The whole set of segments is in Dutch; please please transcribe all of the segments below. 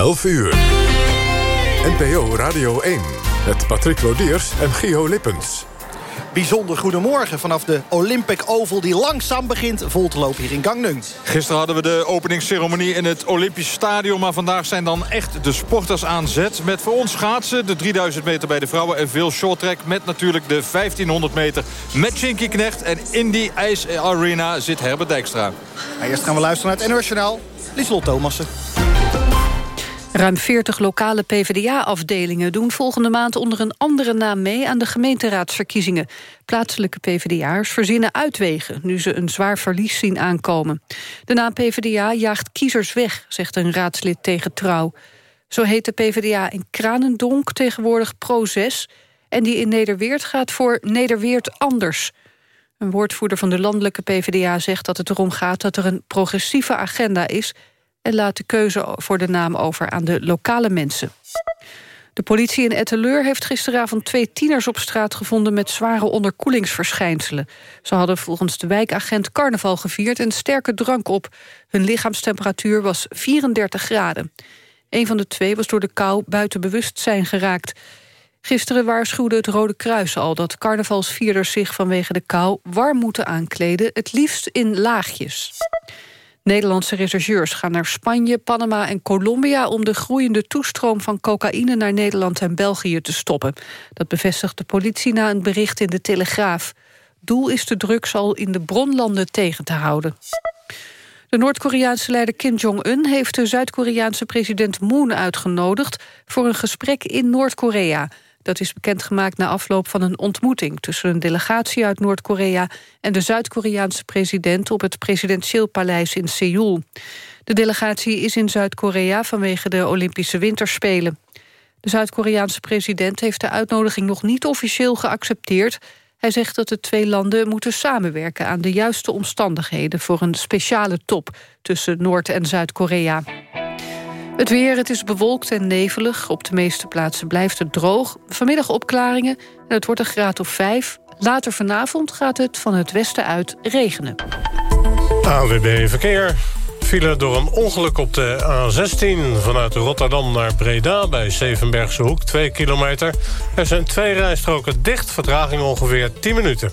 11 uur. NPO Radio 1 met Patrick Lodiers en Gio Lippens. Bijzonder goedemorgen vanaf de Olympic Oval... die langzaam begint vol te lopen hier in Gangneung. Gisteren hadden we de openingsceremonie in het Olympisch Stadion... maar vandaag zijn dan echt de sporters aan zet. Met voor ons schaatsen de 3000 meter bij de vrouwen... en veel shorttrack met natuurlijk de 1500 meter met Shinky Knecht. En in die ijsarena zit Herbert Dijkstra. eerst gaan we luisteren naar het NOS Journaal. Lieslot Thomassen. Ruim 40 lokale PvdA-afdelingen doen volgende maand onder een andere naam mee aan de gemeenteraadsverkiezingen. Plaatselijke PvdA'ers verzinnen uitwegen nu ze een zwaar verlies zien aankomen. De naam PvdA jaagt kiezers weg, zegt een raadslid tegen Trouw. Zo heet de PvdA in Kranendonk tegenwoordig Proces en die in Nederweert gaat voor Nederweert Anders. Een woordvoerder van de landelijke PvdA zegt dat het erom gaat dat er een progressieve agenda is en laat de keuze voor de naam over aan de lokale mensen. De politie in Etteleur heeft gisteravond twee tieners op straat gevonden met zware onderkoelingsverschijnselen. Ze hadden volgens de wijkagent carnaval gevierd en sterke drank op. Hun lichaamstemperatuur was 34 graden. Een van de twee was door de kou buiten bewustzijn geraakt. Gisteren waarschuwde het Rode Kruis al dat carnavalsvierders zich vanwege de kou warm moeten aankleden, het liefst in laagjes. Nederlandse rechercheurs gaan naar Spanje, Panama en Colombia... om de groeiende toestroom van cocaïne naar Nederland en België te stoppen. Dat bevestigt de politie na een bericht in de Telegraaf. Doel is de drugs al in de bronlanden tegen te houden. De Noord-Koreaanse leider Kim Jong-un heeft de Zuid-Koreaanse president Moon uitgenodigd... voor een gesprek in Noord-Korea... Dat is bekendgemaakt na afloop van een ontmoeting... tussen een delegatie uit Noord-Korea en de Zuid-Koreaanse president... op het presidentieel paleis in Seoul. De delegatie is in Zuid-Korea vanwege de Olympische Winterspelen. De Zuid-Koreaanse president heeft de uitnodiging nog niet officieel geaccepteerd. Hij zegt dat de twee landen moeten samenwerken aan de juiste omstandigheden... voor een speciale top tussen Noord- en Zuid-Korea. Het weer, het is bewolkt en nevelig. Op de meeste plaatsen blijft het droog. Vanmiddag opklaringen en het wordt een graad of vijf. Later vanavond gaat het van het westen uit regenen. AWB Verkeer. File door een ongeluk op de A16 vanuit Rotterdam naar Breda... bij Zevenbergse Hoek, 2 kilometer. Er zijn twee rijstroken dicht, vertraging ongeveer 10 minuten.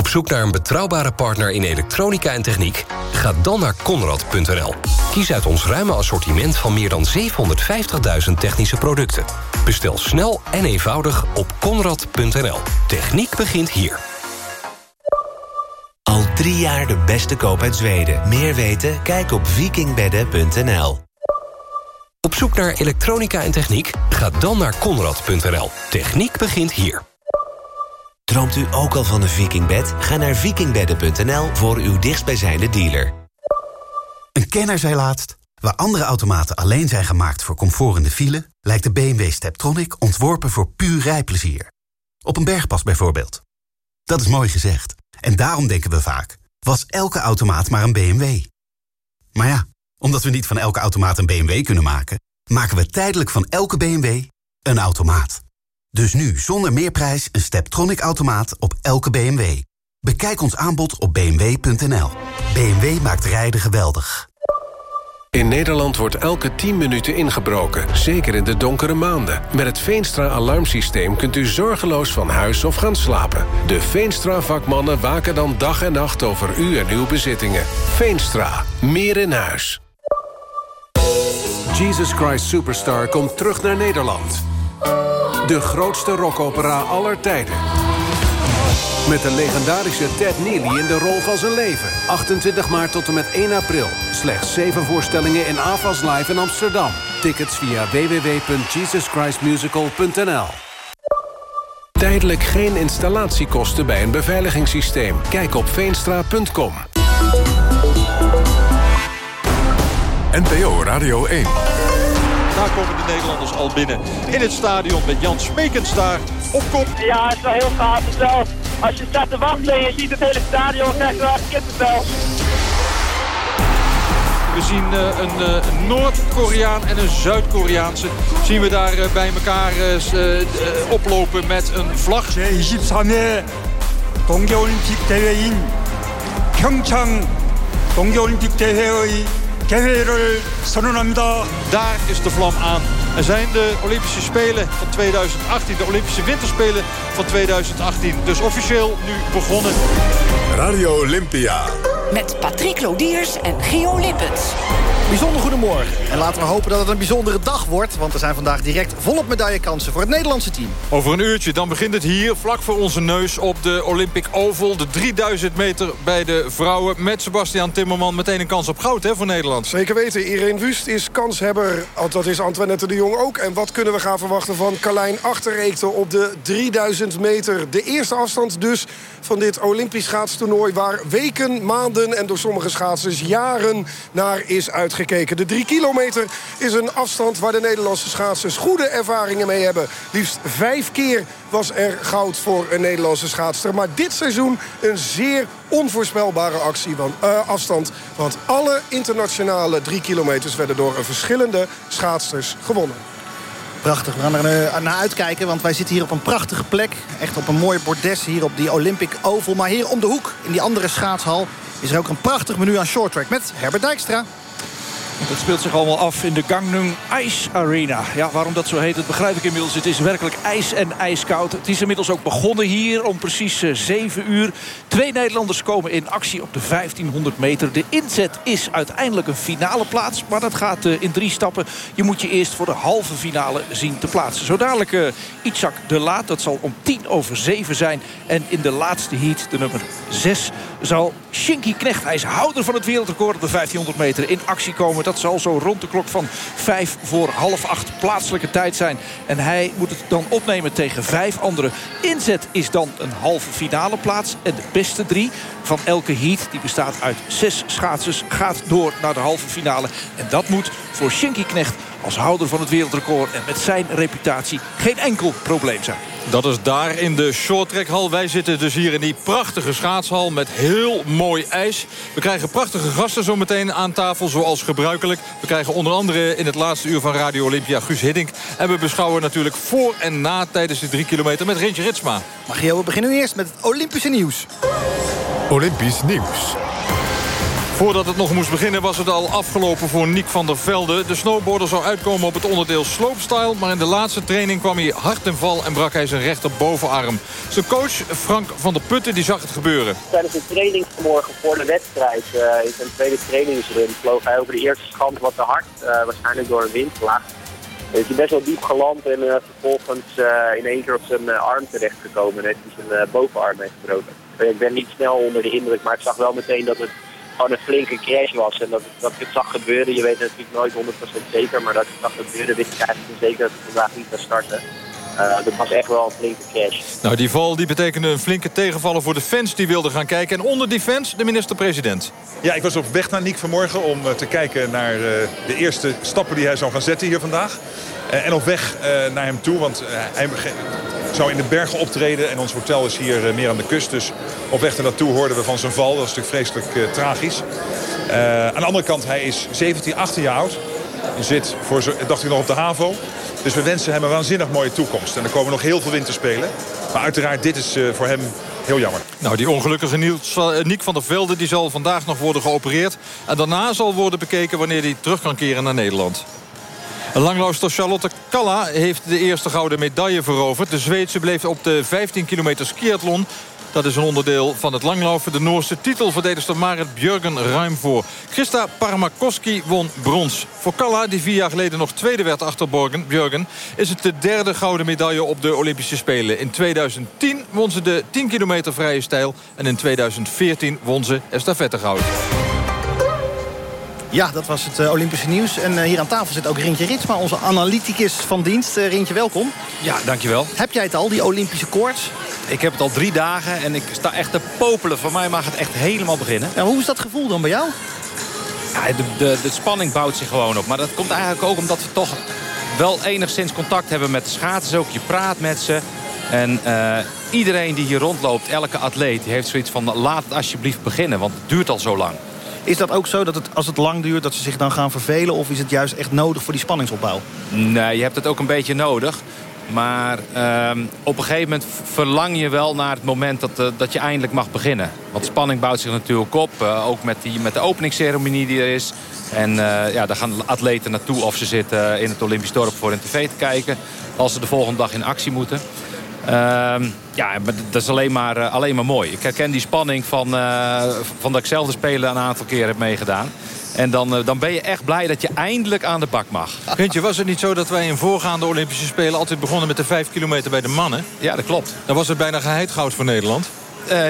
Op zoek naar een betrouwbare partner in elektronica en techniek? Ga dan naar Conrad.nl. Kies uit ons ruime assortiment van meer dan 750.000 technische producten. Bestel snel en eenvoudig op Conrad.nl. Techniek begint hier. Al drie jaar de beste koop uit Zweden. Meer weten? Kijk op vikingbedden.nl. Op zoek naar elektronica en techniek? Ga dan naar Conrad.nl. Techniek begint hier. Droomt u ook al van een vikingbed? Ga naar vikingbedden.nl voor uw dichtstbijzijnde dealer. Een kenner zei laatst... waar andere automaten alleen zijn gemaakt voor comfort in de file... lijkt de BMW Steptronic ontworpen voor puur rijplezier. Op een bergpas bijvoorbeeld. Dat is mooi gezegd. En daarom denken we vaak... was elke automaat maar een BMW? Maar ja, omdat we niet van elke automaat een BMW kunnen maken... maken we tijdelijk van elke BMW een automaat. Dus nu zonder meerprijs een Steptronic-automaat op elke BMW. Bekijk ons aanbod op bmw.nl. BMW maakt rijden geweldig. In Nederland wordt elke 10 minuten ingebroken, zeker in de donkere maanden. Met het Veenstra-alarmsysteem kunt u zorgeloos van huis of gaan slapen. De Veenstra-vakmannen waken dan dag en nacht over u en uw bezittingen. Veenstra, meer in huis. Jesus Christ Superstar komt terug naar Nederland. De grootste rockopera aller tijden. Met de legendarische Ted Neely in de rol van zijn leven. 28 maart tot en met 1 april. Slechts 7 voorstellingen in AFAS Live in Amsterdam. Tickets via www.jesuschristmusical.nl Tijdelijk geen installatiekosten bij een beveiligingssysteem. Kijk op veenstra.com. NPO Radio 1. Daar komen de Nederlanders al binnen in het stadion met Jan Smekens daar op kop. Ja, het is wel heel gaaf. zelf als je staat te wachten en je ziet het hele stadion, krijg je wel kippenvel. We zien een Noord-Koreaan en een Zuid-Koreaanse... zien we daar bij elkaar oplopen met een vlag. 제24회 동계올림픽 대회인 평창 동계올림픽 대회의 개회를 선언합니다. Daar is de vlam aan. Er zijn de Olympische Spelen van 2018, de Olympische Winterspelen van 2018. Dus officieel nu begonnen. Radio Olympia. Met Patrick Lodiers en Gio Lippens. Bijzonder goedemorgen. En laten we hopen dat het een bijzondere dag wordt... want er zijn vandaag direct volop medaillekansen voor het Nederlandse team. Over een uurtje, dan begint het hier, vlak voor onze neus... op de Olympic Oval, de 3000 meter bij de vrouwen... met Sebastian Timmerman meteen een kans op goud hè, voor Nederland. Zeker weten, Irene Wust is kanshebber. Dat is Antoinette de Jong ook. En wat kunnen we gaan verwachten van Carlijn Achterreekte op de 3000 meter? De eerste afstand dus van dit Olympisch schaatstoernooi... waar weken, maanden en door sommige schaatsers jaren naar is uitgekeken. De drie kilometer is een afstand waar de Nederlandse schaatsers goede ervaringen mee hebben. Liefst vijf keer was er goud voor een Nederlandse schaatster. Maar dit seizoen een zeer onvoorspelbare actie, want, uh, afstand. Want alle internationale drie kilometers werden door verschillende schaatsters gewonnen. Prachtig, we gaan er eh, naar uitkijken, want wij zitten hier op een prachtige plek. Echt op een mooi bordes hier op die Olympic Oval. Maar hier om de hoek, in die andere schaatshal... is er ook een prachtig menu aan shorttrack met Herbert Dijkstra. Dat speelt zich allemaal af in de Gangneung Ice Arena. Ja, waarom dat zo heet, dat begrijp ik inmiddels. Het is werkelijk ijs en ijskoud. Het is inmiddels ook begonnen hier om precies 7 eh, uur. Twee Nederlanders komen in actie op de 1500 meter. De inzet is uiteindelijk een finale plaats. Maar dat gaat eh, in drie stappen. Je moet je eerst voor de halve finale zien te plaatsen. Zo dadelijk uh, de Laat. Dat zal om tien over zeven zijn. En in de laatste heat, de nummer 6, zal Shinky Knecht. Hij is houder van het wereldrecord op de 1500 meter in actie komen. Dat zal zo rond de klok van 5 voor half 8 plaatselijke tijd zijn. En hij moet het dan opnemen tegen vijf anderen. Inzet is dan een halve finale plaats. En de beste drie van elke heat, die bestaat uit zes schaatsers... gaat door naar de halve finale. En dat moet voor Shinky Knecht als houder van het wereldrecord... en met zijn reputatie geen enkel probleem zijn. Dat is daar in de shorttrackhal. Wij zitten dus hier in die prachtige schaatshal met heel mooi ijs. We krijgen prachtige gasten zo meteen aan tafel, zoals gebruikelijk. We krijgen onder andere in het laatste uur van Radio Olympia Guus Hiddink. En we beschouwen natuurlijk voor en na tijdens de drie kilometer met Rintje Ritsma. Maar Gio, we beginnen eerst met het Olympische nieuws. Olympisch nieuws. Voordat het nog moest beginnen was het al afgelopen voor Nick van der Velde. De snowboarder zou uitkomen op het onderdeel slopestyle... maar in de laatste training kwam hij hard ten val... en brak hij zijn rechterbovenarm. Zijn coach Frank van der Putten die zag het gebeuren. Tijdens de training vanmorgen voor de wedstrijd... Uh, in zijn tweede trainingsrun vloog hij over de eerste schand wat te hard. Uh, waarschijnlijk door een windvlaag. Hij is best wel diep geland en uh, vervolgens in één keer op zijn arm terechtgekomen... en heeft hij zijn bovenarm meegebroken. Ik ben niet snel onder de indruk, maar ik zag wel meteen dat het gewoon een flinke crash was. En dat, dat ik het zag gebeuren, je weet natuurlijk nooit 100% zeker, maar dat ik het zag gebeuren, wist ik eigenlijk zeker dat het vandaag niet zou starten. Uh, dat was echt wel een flinke crash. Nou, die val die betekende een flinke tegenvaller voor de fans die wilden gaan kijken. En onder die fans de minister-president. Ja, ik was op weg naar Niek vanmorgen om uh, te kijken naar uh, de eerste stappen die hij zou gaan zetten hier vandaag. En op weg naar hem toe, want hij zou in de bergen optreden. En ons hotel is hier meer aan de kust. Dus op weg naartoe hoorden we van zijn val. Dat is natuurlijk vreselijk tragisch. aan de andere kant, hij is 17, 18 jaar oud. Zit, voor dacht ik nog, op de HAVO. Dus we wensen hem een waanzinnig mooie toekomst. En er komen nog heel veel winterspelen. Maar uiteraard, dit is voor hem heel jammer. Nou, die ongelukkige Niels, uh, Niek van der Velde die zal vandaag nog worden geopereerd. En daarna zal worden bekeken wanneer hij terug kan keren naar Nederland. Langloopster Charlotte Kalla heeft de eerste gouden medaille veroverd. De Zweedse bleef op de 15 kilometer skiathlon dat is een onderdeel van het langlopen. De Noorse titelverdedigster Marit Björgen ruim voor. Christa Parmakoski won brons. Voor Kalla, die vier jaar geleden nog tweede werd achter Björgen... is het de derde gouden medaille op de Olympische Spelen. In 2010 won ze de 10 kilometer vrije stijl... en in 2014 won ze estafettegoud. Ja, dat was het uh, Olympische nieuws. En uh, hier aan tafel zit ook Rintje Ritsma, onze analyticus van dienst. Uh, Rintje, welkom. Ja, dankjewel. Heb jij het al, die Olympische koorts? Ik heb het al drie dagen en ik sta echt te popelen. Voor mij mag het echt helemaal beginnen. Ja, hoe is dat gevoel dan bij jou? Ja, de, de, de spanning bouwt zich gewoon op. Maar dat komt eigenlijk ook omdat we toch wel enigszins contact hebben met de schaatsers. Ook je praat met ze. En iedereen die hier rondloopt, elke atleet, die heeft zoiets van... laat het alsjeblieft beginnen, want het duurt al zo lang. Is dat ook zo dat het, als het lang duurt, dat ze zich dan gaan vervelen? Of is het juist echt nodig voor die spanningsopbouw? Nee, je hebt het ook een beetje nodig. Maar ehm, op een gegeven moment verlang je wel naar het moment dat, eh, dat je eindelijk mag beginnen. Want spanning bouwt zich natuurlijk op. eh, ook met, die, met de openingsceremonie die er is. En eh, ja, daar gaan atleten naartoe of ze zitten in het Olympisch dorp voor een tv te kijken. Als ze de volgende dag in actie moeten. Ehm, ja, maar dat is alleen maar, eh, alleen maar mooi. Ik herken die spanning van, eh, van dat ik zelf de Spelen een aantal keer heb meegedaan. En dan, eh, dan ben je echt blij dat je eindelijk aan de bak mag. Rintje, was het niet zo dat wij in voorgaande Olympische Spelen... altijd begonnen met de 5 kilometer bij de mannen? Ja, dat klopt. Dan was het bijna geheid goud voor Nederland.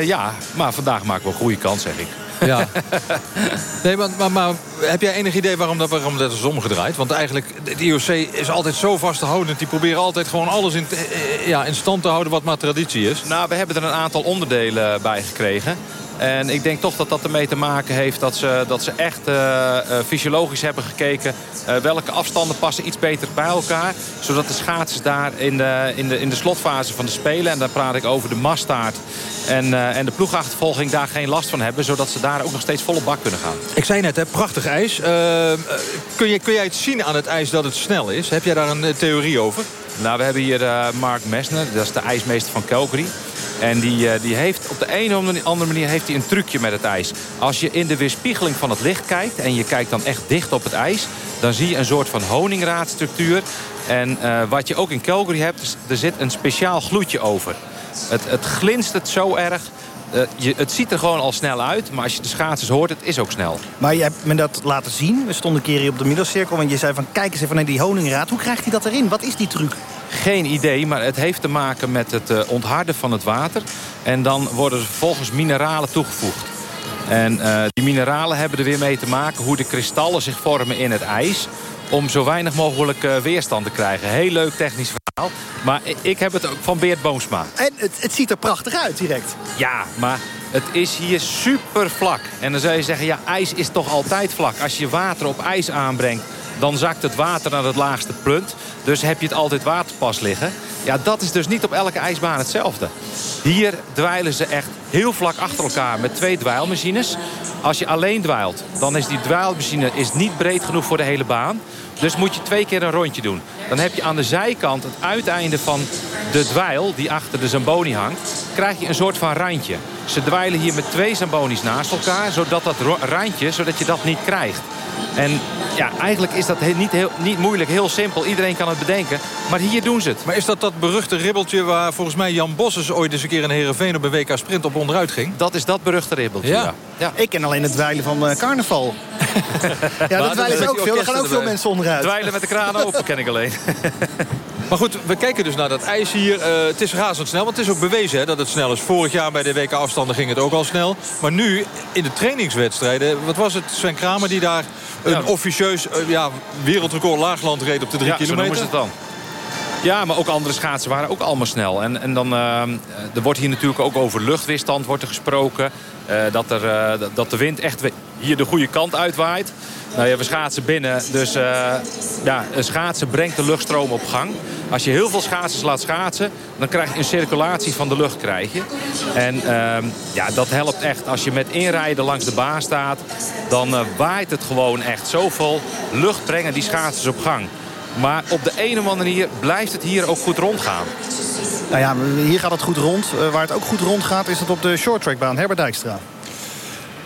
Ja, maar vandaag maken we een goede kans, zeg ik. Ja. Nee, maar, maar, maar heb jij enig idee waarom dat, waarom dat is omgedraaid? Want eigenlijk, het IOC is altijd zo vasthoudend. Die proberen altijd gewoon alles in, eh, ja, in stand te houden wat maar traditie is. Nou, we hebben er een aantal onderdelen bij gekregen. En ik denk toch dat dat ermee te maken heeft dat ze, dat ze echt eh, eh, fysiologisch hebben gekeken... eh, welke afstanden passen iets beter bij elkaar. Zodat de schaatsers daar in de, in de, in de slotfase van de Spelen... en dan praat ik over de masstaart en, en de ploegachtervolging... daar geen last van hebben, zodat ze daar ook nog steeds volle bak kunnen gaan. Ik zei net, hè, prachtig ijs. Kun, je, kun jij het zien aan het ijs dat het snel is? Heb jij daar een theorie over? Nou, we hebben hier Mark Messner, dat is de ijsmeester van Calgary. En die, eh, die heeft op de een of andere manier heeft hij een trucje met het ijs. Als je in de weerspiegeling van het licht kijkt... en je kijkt dan echt dicht op het ijs... dan zie je een soort van honingraadstructuur. En eh, wat je ook in Calgary hebt, er zit een speciaal gloedje over. Het, het glinstert zo erg. Eh, je, het ziet er gewoon al snel uit, maar als je de schaatsers hoort, het is ook snel. Maar je hebt me dat laten zien. We stonden een keer hier op de middelcirkel. En je zei van, kijk eens even naar die honingraad. Hoe krijgt hij dat erin? Wat is die truc? Geen idee, maar het heeft te maken met het eh, ontharden van het water. En dan worden er vervolgens mineralen toegevoegd. En eh, die mineralen hebben er weer mee te maken hoe de kristallen zich vormen in het ijs. Om zo weinig mogelijk eh, weerstand te krijgen. Heel leuk technisch verhaal. Maar ik heb het ook van Beert Boomsma. En het, het ziet er prachtig uit direct. Ja, maar het is hier super vlak. En dan zou je zeggen, ja, ijs is toch altijd vlak. Als je water op ijs aanbrengt, dan zakt het water naar het laagste punt. Dus heb je het altijd waterpas liggen. Ja, dat is dus niet op elke ijsbaan hetzelfde. Hier dweilen ze echt heel vlak achter elkaar met twee dweilmachines. Als je alleen dweilt, dan is die dweilmachine is niet breed genoeg voor de hele baan. Dus moet je twee keer een rondje doen. Dan heb je aan de zijkant, het uiteinde van de dweil... die achter de Zamboni hangt, krijg je een soort van randje. Ze dweilen hier met twee Zambonis naast elkaar... zodat dat randje, zodat je dat niet krijgt. En ja, eigenlijk is dat niet, heel, niet moeilijk, heel simpel. Iedereen kan het bedenken. Maar hier doen ze het. Maar is dat dat beruchte ribbeltje waar volgens mij Jan Bosses ooit eens een keer in Heerenveen op een WK Sprint op onderuit ging? Dat is dat beruchte ribbeltje, Ja. ja. Ik ken alleen het dweilen van eh, carnaval. ja, dat dweilen ze ook veel. Er gaan ook veel mensen onderuit. Dweilen met de kraan open ken ik alleen. Maar goed, we kijken dus naar dat ijs hier. Eh, het is razendsnel, want het is ook bewezen hè, dat het snel is. Vorig jaar bij de WK-afstanden ging het ook al snel. Maar nu, in de trainingswedstrijden... wat was het, Sven Kramer die daar een Ja. officieus eh, ja, wereldrecord laagland reed op de drie ja, kilometer? ze het dan. Ja, maar ook andere schaatsen waren ook allemaal snel. En, en dan, eh, er wordt hier natuurlijk ook over luchtweerstand wordt er gesproken. Dat, er, dat- de wind echt hier de goede kant uitwaait. Nou ja, we schaatsen binnen, dus eh, ja, een schaatsen brengt de luchtstroom op gang. Als je heel veel schaatsers laat schaatsen, dan krijg je een circulatie van de lucht. Krijg je. En ehm, ja, dat helpt echt. Als je met inrijden langs de baan staat, dan eh, waait het gewoon echt zoveel lucht brengen die schaatsers op gang. Maar op de andere manier blijft het hier ook goed rondgaan. Nou ja, hier gaat het goed rond. Eh, waar het ook goed rond gaat is het op de shorttrackbaan. Herbert Dijkstra.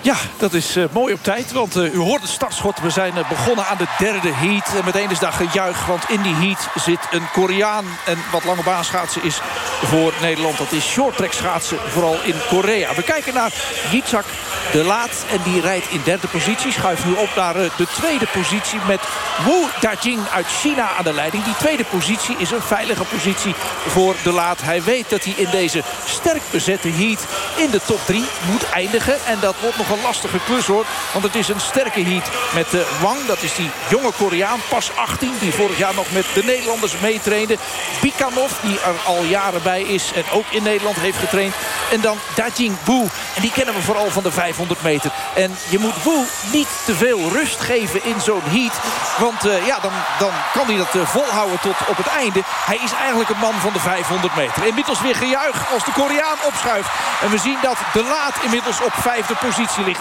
Ja, dat is eh, mooi op tijd. Want eh, u hoort het startschot. We zijn eh, begonnen aan de derde heat. En meteen is daar gejuich. Want in die heat zit een Koreaan. En wat lange baan schaatsen is voor Nederland. Dat is shorttrack schaatsen. Vooral in Korea. We kijken naar Yitzhak de Laat. En die rijdt in derde positie. Schuift nu op naar de tweede positie. Met Wu Dajing uit China aan de leiding. Die tweede positie is een veilige positie voor de Laat. Hij weet dat hij in deze sterk bezette heat in de top 3 moet eindigen. En dat wordt nog een lastige klus hoor. Want het is een sterke heat met eh, Wang. Dat is die jonge Koreaan, pas 18. Die vorig jaar nog met de Nederlanders meetrainde. Bikanov, die er al jaren bij is. En ook in Nederland heeft getraind. En dan Dajing Wu. En die kennen we vooral van de 500 meter. En je moet Wu niet te veel rust geven in zo'n heat. Want eh, ja, dan, dan kan hij dat eh, volhouden tot op het einde. Hij is eigenlijk een man van de 500 meter. Inmiddels weer gejuich als de Koreaan opschuift. En we zien dat De Laat inmiddels op vijfde positie ligt.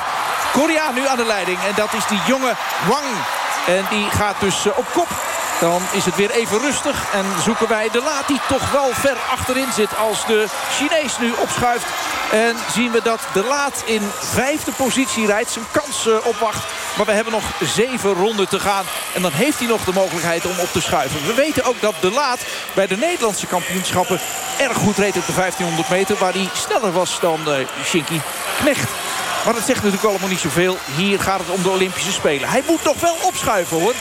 Koreaan nu aan de leiding. En dat is die jonge Wang. En die gaat dus op kop. Dan is het weer even rustig en zoeken wij de laat die toch wel ver achterin zit als de Chinees nu opschuift. En zien we dat de laat in vijfde positie rijdt. Zijn kans opwacht. Maar we hebben nog zeven ronden te gaan. En dan heeft hij nog de mogelijkheid om op te schuiven. We weten ook dat de laat bij de Nederlandse kampioenschappen erg goed reed op de 1500 meter. Waar hij sneller was dan uh, Shinky Knecht. Maar dat zegt natuurlijk allemaal niet zoveel. Hier gaat het om de Olympische Spelen. Hij moet nog wel opschuiven hoor.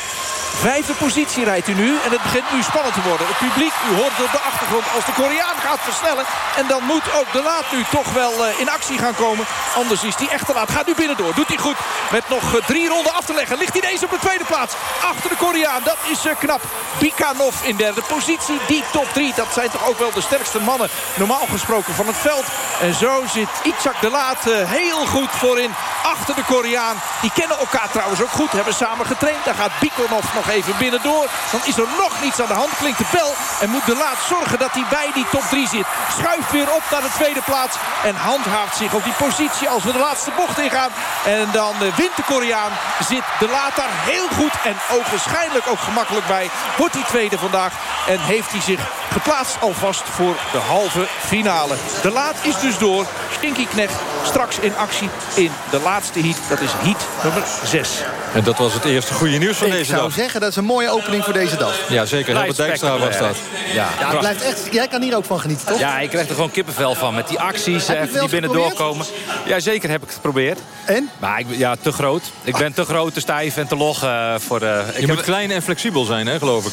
Vijfde positie rijdt hij nu. En het begint nu spannend te worden. Het publiek, u hoort het op de achtergrond als de Koreaan gaat versnellen. En dan moet ook de laat nu toch wel uh, in actie gaan komen. Anders is die echte laat. Gaat nu binnendoor. Doet hij goed. Met nog uh, drie ronden af te leggen. Ligt hij deze op de tweede plaats. Achter de Koreaan. Dat is uh, knap. Bikanov in derde positie. Die top drie. Dat zijn toch ook wel de sterkste mannen. Normaal gesproken van het veld. En zo zit Itzhak de Laat heel goed voorin. Achter de Koreaan. Die kennen elkaar trouwens ook goed. Hebben samen getraind. Daar gaat Bikanov nog even binnendoor. Dan is er nog niets aan de hand. Klinkt de bel. En moet de laat zorgen dat hij bij die top 3 zit. Schuift weer op naar de tweede plaats. En handhaaft zich op die positie als we de laatste bocht ingaan. En dan wint de Koreaan. Zit de laat daar heel goed en ook waarschijnlijk ook gemakkelijk bij. Wordt hij tweede vandaag. En heeft hij zich geplaatst alvast voor de halve finale. De laat is dus door. Stinky Knecht straks in actie in de laatste heat. Dat is heat nummer 6. En dat was het eerste goede nieuws van Ik deze dag. Zeggen, dat is een mooie opening voor deze dag. Ja, zeker. Herbert Dijkstra was dat. Ja, Ja, het blijft echt, jij kan hier ook van genieten, toch? Ja, ik krijg er gewoon kippenvel van. Met die acties eh, die binnen doorkomen. Ja, zeker heb ik het geprobeerd. En? Maar ik, ja, te groot. Ik ben te groot, te stijf en te log eh, voor... eh, ik Je heb- moet klein en flexibel zijn, hè, geloof ik.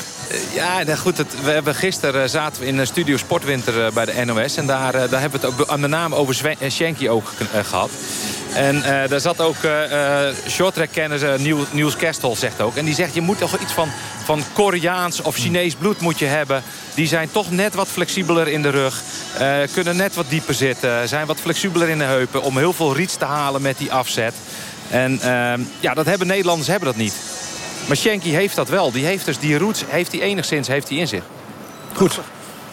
Ja, nou goed. Het, we hebben gisteren eh, zaten we in de studio Sportwinter eh, bij de NOS. En daar, eh, daar hebben we het ook aan de naam over Sven- eh, Shanky ook eh, gehad. En eh, daar zat ook eh eh shorttrack-kenner eh, Niels, Kerstol zegt ook. En die zegt, je moet toch iets van, van Koreaans of Chinees bloed moet je hebben. Die zijn toch net wat flexibeler in de rug. eh, kunnen net wat dieper zitten. Zijn wat flexibeler in de heupen. Om heel veel reach te halen met die afzet. En ehm, ja, dat hebben Nederlanders hebben dat niet. Maar Shanky heeft dat wel. Die heeft dus die roots, heeft hij enigszins heeft hij in zich. Goed.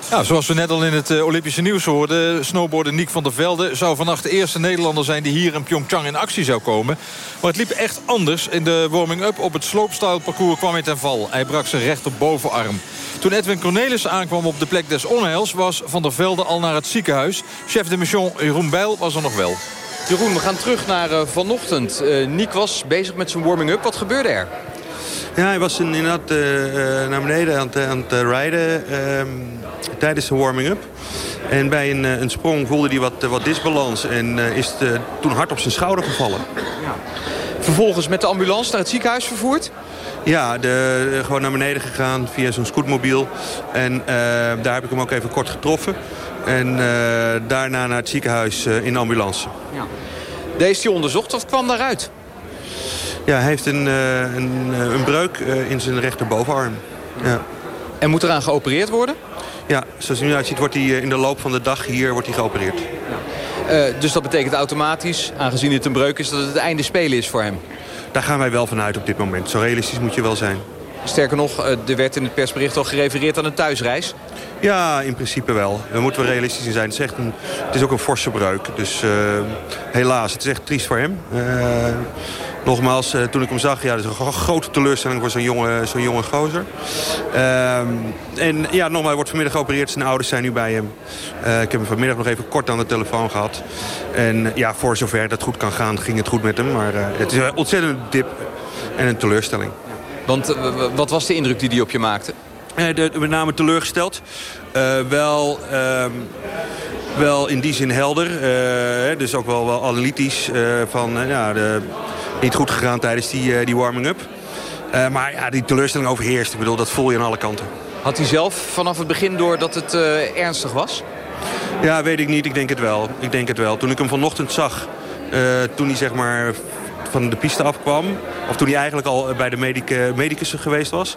Ja, zoals we net al in het eh, Olympische nieuws hoorden... snowboarder Niek van der Velde zou vannacht de eerste Nederlander zijn... die hier in Pyeongchang in actie zou komen. Maar het liep echt anders. In de warming-up op het slopestyle parcours kwam hij ten val. Hij brak zijn rechter bovenarm. Toen Edwin Cornelis aankwam op de plek des onheils... was Van der Velde al naar het ziekenhuis. Chef de mission Jeroen Bijl was er nog wel. Jeroen, we gaan terug naar eh, vanochtend. Eh Niek was bezig met zijn warming-up. Wat gebeurde er? Ja, hij was inderdaad eh, eh, naar beneden aan het, aan het eh, rijden ehm, tijdens de warming-up. En bij een, een sprong voelde hij wat, wat disbalans en is toen hard op zijn schouder gevallen. Vervolgens met de ambulance naar het ziekenhuis vervoerd? Ja, de, gewoon naar beneden gegaan via zo'n scootmobiel. En daar heb ik hem ook even kort getroffen. En daarna naar het ziekenhuis eh, in de ambulance. Deze is hij onderzocht. Wat kwam daaruit? Ja, hij heeft een, eh, een, eh, een breuk eh, in zijn rechterbovenarm. Ja. En moet eraan geopereerd worden? Ja, zoals hij nu uitziet wordt hij in de loop van de dag hier wordt hij geopereerd. Dus dat betekent automatisch, aangezien het een breuk is... dat het het einde spelen is voor hem? Daar gaan wij wel vanuit op dit moment. Zo realistisch moet je wel zijn. Sterker nog, eh, er werd in het persbericht al gerefereerd aan een thuisreis. Ja, in principe wel. We moeten wel realistisch in zijn. Het is, echt een, het is ook een forse breuk. Dus eh, helaas, het is echt triest voor hem. Eh, nogmaals, toen ik hem zag, ja, dat is een gro- grote teleurstelling voor zo'n jonge, zo'n jonge gozer. Ehm, en ja, nogmaals, hij wordt vanmiddag geopereerd. Zijn ouders zijn nu bij hem. Ik heb hem vanmiddag nog even kort aan de telefoon gehad. En ja, voor zover dat goed kan gaan, ging het goed met hem. Maar het is een ontzettend dip en een teleurstelling. Want eh, wat was de indruk die hij op je maakte? Eh, de, met name teleurgesteld. Eh, wel, ehm, wel in die zin helder. dus ook wel, wel analytisch. van, ja, de, niet goed gegaan tijdens die, die warming-up. Maar ja, die teleurstelling overheerst. Ik bedoel, dat voel je aan alle kanten. Had hij zelf vanaf het begin door dat het ernstig was? Ja, weet ik niet. Ik denk het wel. Ik denk het wel. Toen ik hem vanochtend zag, toen hij zeg maar van de piste afkwam... of toen hij eigenlijk al bij de medic medicus geweest was...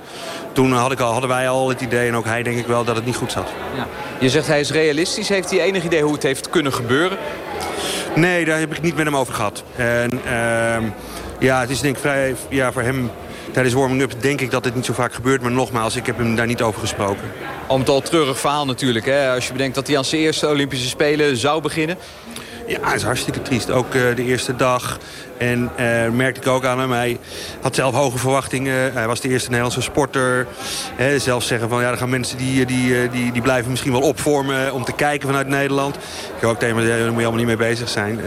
toen had ik al, hadden wij al het idee, en ook hij denk ik wel, dat het niet goed zat. Ja. Je zegt hij is realistisch. Heeft hij enig idee hoe het heeft kunnen gebeuren? Nee, daar heb ik niet met hem over gehad. En ehm, ja, het is denk ik vrij, ja, voor hem tijdens warming-up denk ik dat dit niet zo vaak gebeurt. Maar nogmaals, ik heb hem daar niet over gesproken. Al met al treurig verhaal natuurlijk. Hè? Als je bedenkt dat hij aan zijn eerste Olympische Spelen zou beginnen. Ja, het is hartstikke triest. Ook de eerste dag. En uh, merkte ik ook aan hem. Hij had zelf hoge verwachtingen. Hij was de eerste Nederlandse sporter. He, zelfs zeggen van ja, er gaan mensen die, die, die, die blijven misschien wel opvormen om te kijken vanuit Nederland. Ik heb ook tegen hem, daar moet je allemaal niet mee bezig zijn.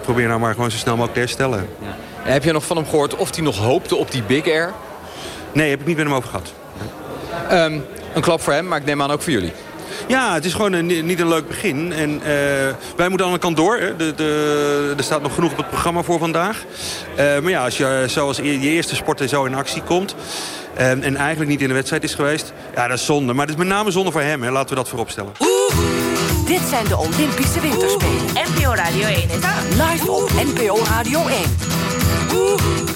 Probeer nou maar gewoon zo snel mogelijk te herstellen. Ja. Heb je nog van hem gehoord of hij nog hoopte op die Big Air? Nee, heb ik niet met hem over gehad. Um, een klap voor hem, maar ik neem aan ook voor jullie. Ja, het is gewoon een, niet een leuk begin. En uh, wij moeten aan de kant door. De, de, er staat nog genoeg op het programma voor vandaag. Uh, maar ja, als je zoals je eerste sporter zo in actie komt... Uh, en eigenlijk niet in de wedstrijd is geweest... ja, dat is zonde. Maar het is met name zonde voor hem. Hè. Laten we dat voorop stellen. Dit zijn de Olympische Winterspelen. NPO Radio 1 is Live op NPO Radio 1.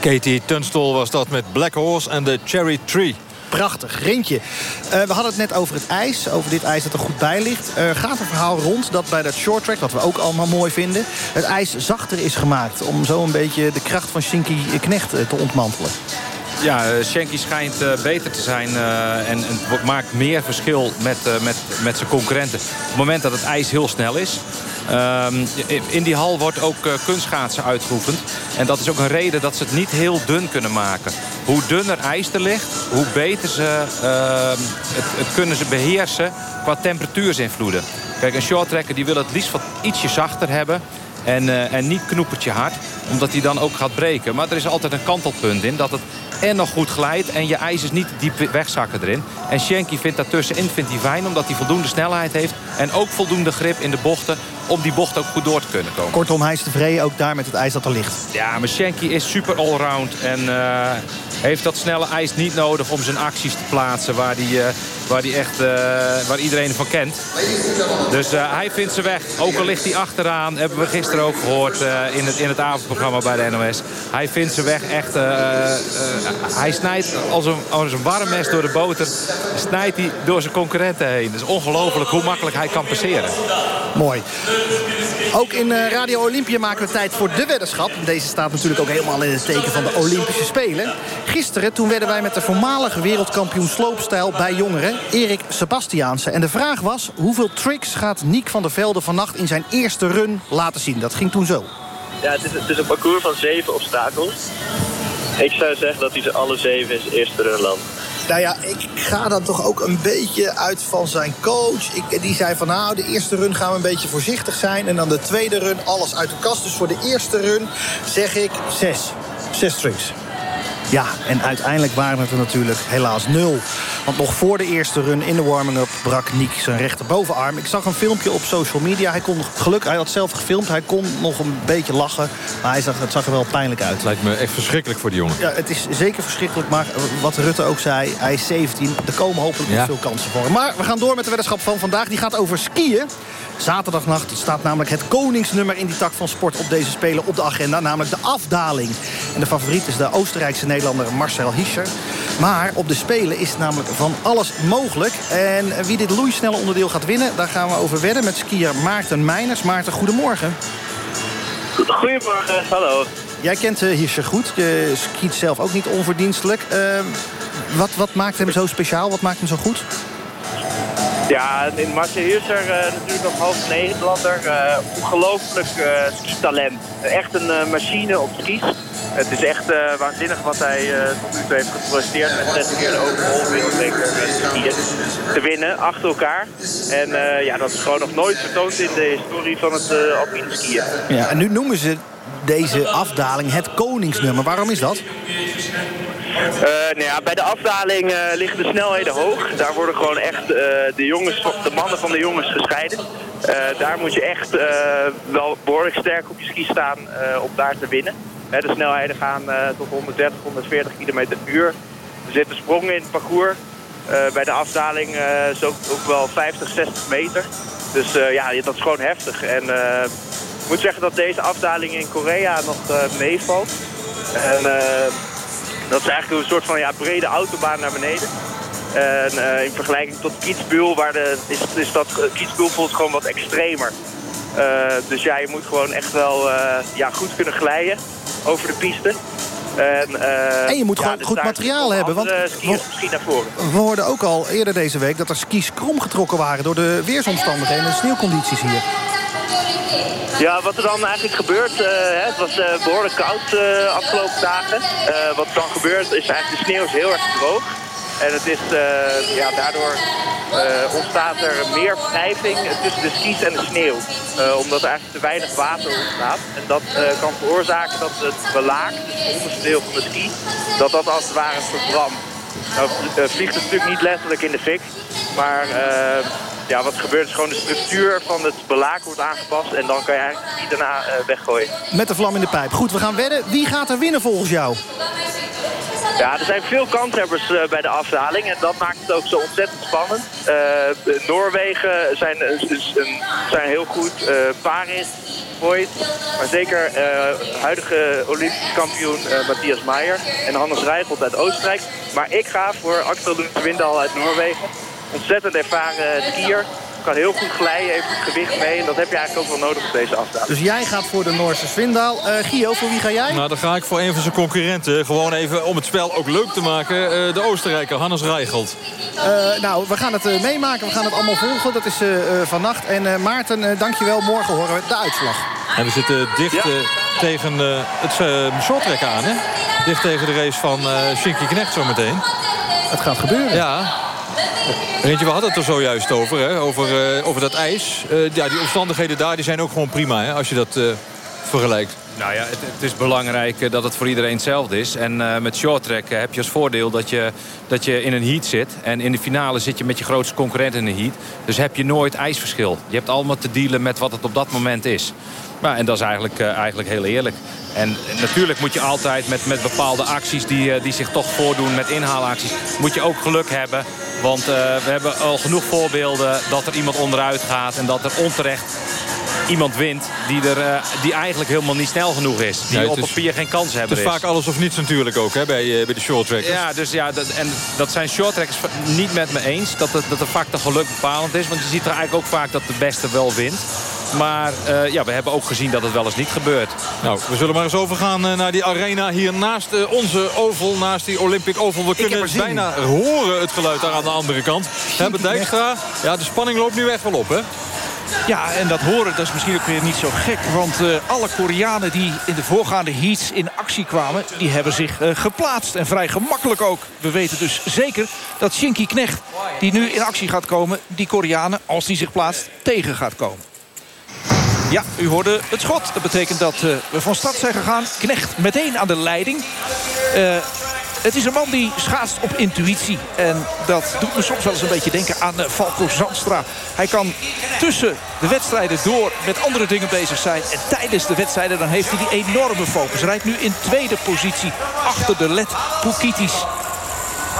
Katie Tunstall was dat met Black Horse en de Cherry Tree. Prachtig, Rintje. Uh, we hadden het net over het ijs, over dit ijs dat er goed bij ligt. Er gaat een verhaal rond dat bij dat short track, wat we ook allemaal mooi vinden... het ijs zachter is gemaakt om zo een beetje de kracht van Shinky Knecht te ontmantelen. Ja, Shanky schijnt uh, beter te zijn uh, en, en, maakt meer verschil met, uh, met, met zijn concurrenten. Op het moment dat het ijs heel snel is. Um, in die hal wordt ook kunstschaatsen uitgeoefend. En dat is ook een reden dat ze het niet heel dun kunnen maken. Hoe dunner ijs er ligt, hoe beter ze ehm, het, kunnen ze beheersen qua temperatuursinvloeden. Kijk, een shorttrekker die wil het liefst wat ietsje zachter hebben. En, en niet knoepertje hard, omdat hij dan ook gaat breken. Maar er is altijd een kantelpunt in dat het en nog goed glijdt. En je ijs is niet diep wegzakken erin. En Shanky vindt daartussenin vindt hij fijn omdat hij voldoende snelheid heeft. En ook voldoende grip in de bochten om die bocht ook goed door te kunnen komen. Kortom, hij is tevreden ook daar met het ijs dat er ligt. Ja, maar Shanky is super allround. En uh, heeft dat snelle ijs niet nodig om zijn acties te plaatsen... waar, die, uh, waar, die echt, uh, waar iedereen van kent. Dus hij vindt zijn weg. Ook al ligt hij achteraan. Hebben we gisteren ook gehoord in, het, in het avondprogramma bij de NOS. Hij vindt zijn weg echt... hij snijdt als een, als een warm mes door de boter... snijdt hij door zijn concurrenten heen. Het is ongelooflijk hoe makkelijk hij kan passeren. Mooi. Ook in eh, Radio Olympia maken we tijd voor de weddenschap. Deze staat natuurlijk ook helemaal in het teken van de Olympische Spelen. Gisteren toen werden wij met de voormalige wereldkampioen sloopstijl bij jongeren... Erik Sebastiaanse. En de vraag was, hoeveel tricks gaat Niek van der Velde vannacht... in zijn eerste run laten zien? Dat ging toen zo. Ja, het is, het is een parcours van zeven obstakels. Ik zou zeggen dat hij ze alle zeven in zijn eerste run landt. Nou ja, ik ga dan toch ook een beetje uit van zijn coach. Ik, die zei van nou, de eerste run gaan we een beetje voorzichtig zijn. En dan de tweede run alles uit de kast. Dus voor de eerste run zeg ik zes. Zes tricks. Ja, en uiteindelijk waren het er natuurlijk helaas nul. Want nog voor de eerste run in de warming-up brak Niek zijn rechterbovenarm. Ik zag een filmpje op social media. Hij kon gelukkig, hij had zelf gefilmd. Hij kon nog een beetje lachen. Maar hij zag, het zag er wel pijnlijk uit. Lijkt me echt verschrikkelijk voor die jongen. Ja, het is zeker verschrikkelijk. Maar wat Rutte ook zei, hij is 17. Er komen hopelijk nog Ja. veel kansen voor hem. Maar we gaan door met de weddenschap van vandaag. Die gaat over skiën. Zaterdagnacht staat namelijk het koningsnummer in die tak van sport op deze Spelen op de agenda. Namelijk de afdaling. En de favoriet is de Oostenrijkse Nederlander Marcel Hiescher. Maar op de Spelen is namelijk van alles mogelijk. En wie dit loeisnelle onderdeel gaat winnen, daar gaan we over wedden met skier Maarten Meiners. Maarten, goedemorgen. Goedemorgen, hallo. Jij kent uh, Hirscher goed. Je skiet zelf ook niet onverdienstelijk. Uh, wat, wat maakt hem zo speciaal? Wat maakt hem zo goed? Ja, in Marcel Hirscher uh, natuurlijk nog half Nederlander. Uh, ongelooflijk uh, skitalent. Echt een machine op skis. Het is echt waanzinnig wat hij tot nu toe heeft gepresteerd. Met 30 keer de overall te winnen, achter elkaar. En ja, dat is gewoon nog nooit vertoond in de historie van het alpine skiën. Ja, en nu noemen ze deze afdaling het koningsnummer. Waarom is dat? Uh, nou ja, bij de afdaling uh, liggen de snelheden hoog. Daar worden gewoon echt uh, de, jongens, de mannen van de jongens gescheiden. daar moet je echt wel behoorlijk sterk op je ski staan om daar te winnen. de snelheden gaan tot 130, 140 km per uur. Er zitten sprongen in het parcours. bij de afdaling is ook, ook wel 50, 60 meter. Dus ja, dat is gewoon heftig. En ik moet zeggen dat deze afdaling in Korea nog meevalt. En dat is eigenlijk een soort van ja, brede autobaan naar beneden. En uh, in vergelijking tot Kietsbuul, waar de, is, is dat uh, Kietsbuul gewoon wat extremer. Uh, dus ja, je moet gewoon echt wel ja, goed kunnen glijden over de piste. En, en je moet ja, gewoon dus goed materiaal hebben. Want we hoorden ook al eerder deze week dat er skis krom getrokken waren... door de weersomstandigheden en de sneeuwcondities hier. Ja, wat er dan eigenlijk gebeurt, uh, hè, het was uh, behoorlijk koud de afgelopen dagen. Wat er dan gebeurt is eigenlijk de sneeuw is heel erg droog. En het is, ja, daardoor ontstaat er meer wrijving tussen de skis en de sneeuw. omdat er eigenlijk te weinig water ontstaat. En dat kan veroorzaken dat het belaak, dus het onderste deel van de ski, dat dat als het ware verbrandt. Nou vliegt natuurlijk niet letterlijk in de fik, maar ja, wat gebeurt is gewoon de structuur van het belaak wordt aangepast. En dan kan je eigenlijk die daarna weggooien. Met de vlam in de pijp. Goed, we gaan wedden. Wie gaat er winnen volgens jou? Ja, er zijn veel kanshebbers uh, bij de afdaling. En dat maakt het ook zo ontzettend spannend. Uh, Noorwegen zijn, zijn heel goed. Paris, Voigt. Maar zeker huidige Olympisch kampioen Matthias Meijer. En Hannes Rijgelt uit Oostenrijk. Maar ik ga voor Axel Lund Windal uit Noorwegen ontzettend ervaren skier. Kan heel goed glijden, heeft het gewicht mee. En dat heb je eigenlijk ook wel nodig op deze afstand. Dus jij gaat voor de Noorse Swindaal. Uh, Gio, voor wie ga jij? Nou, dan ga ik voor een van zijn concurrenten. Gewoon even om het spel ook leuk te maken. Uh, de Oostenrijker, Hannes Reichelt. Uh, nou, we gaan het meemaken. We gaan het allemaal volgen. Dat is vannacht. En Maarten, dankjewel. Morgen horen we de uitslag. En we zitten dicht ja. tegen het shorttrack aan, hè? Dicht tegen de race van Shinky Knecht zometeen. Het gaat gebeuren. Ja, We hadden het er zojuist over, hè? Over, uh, over dat ijs. Uh, ja, die omstandigheden daar die zijn ook gewoon prima, hè? als je dat uh, vergelijkt. Nou ja, het, het, is belangrijk dat het voor iedereen hetzelfde is. En met shorttrack heb je als voordeel dat je, dat je in een heat zit. En in de finale zit je met je grootste concurrent in de heat. Dus heb je nooit ijsverschil. Je hebt allemaal te dealen met wat het op dat moment is. Nou, en dat is eigenlijk, eigenlijk heel eerlijk. En natuurlijk moet je altijd met, met bepaalde acties die, die zich toch voordoen... met inhaalacties, moet je ook geluk hebben. Want uh, we hebben al genoeg voorbeelden dat er iemand onderuit gaat... en dat er onterecht iemand wint die, er, die eigenlijk helemaal niet snel genoeg is. Die Ja, op is- papier geen kans hebben Het is vaak alles of niets natuurlijk ook hè, bij, eh, bij de shorttrackers. ja, dus ja, dat, en dat zijn shorttrackers niet met me eens. Dat, het, dat de factor geluk bepalend is. Want je ziet er eigenlijk ook vaak dat de beste wel wint. Maar eh, ja, we hebben ook gezien dat het wel eens niet gebeurt. Nou, we zullen maar eens overgaan eh, naar die arena hier naast eh, onze oval, naast die Olympic Oval. We kunnen bijna horen het geluid daar aan de andere kant. Hebben Dijkstra. Ja, de spanning loopt nu echt wel op, hè? Ja, en dat horen, dat is misschien ook weer niet zo gek. Want eh, alle Koreanen die in de voorgaande heats in actie kwamen... die hebben zich eh, geplaatst. En vrij gemakkelijk ook. We weten dus zeker dat Shinky Knecht, die nu in actie gaat komen... die Koreanen, als die zich plaatst, tegen gaat komen. Ja, u hoorde het schot. Dat betekent dat eh, we van start zijn gegaan. Knecht meteen aan de leiding. Eh, het is een man die schaatst op intuïtie. En dat doet me soms wel eens een beetje denken aan uh, Falco Zandstra. Hij kan tussen de wedstrijden door met andere dingen bezig zijn. En tijdens de wedstrijden dan heeft hij die enorme focus. Rijdt nu in tweede positie achter de led Pukitis.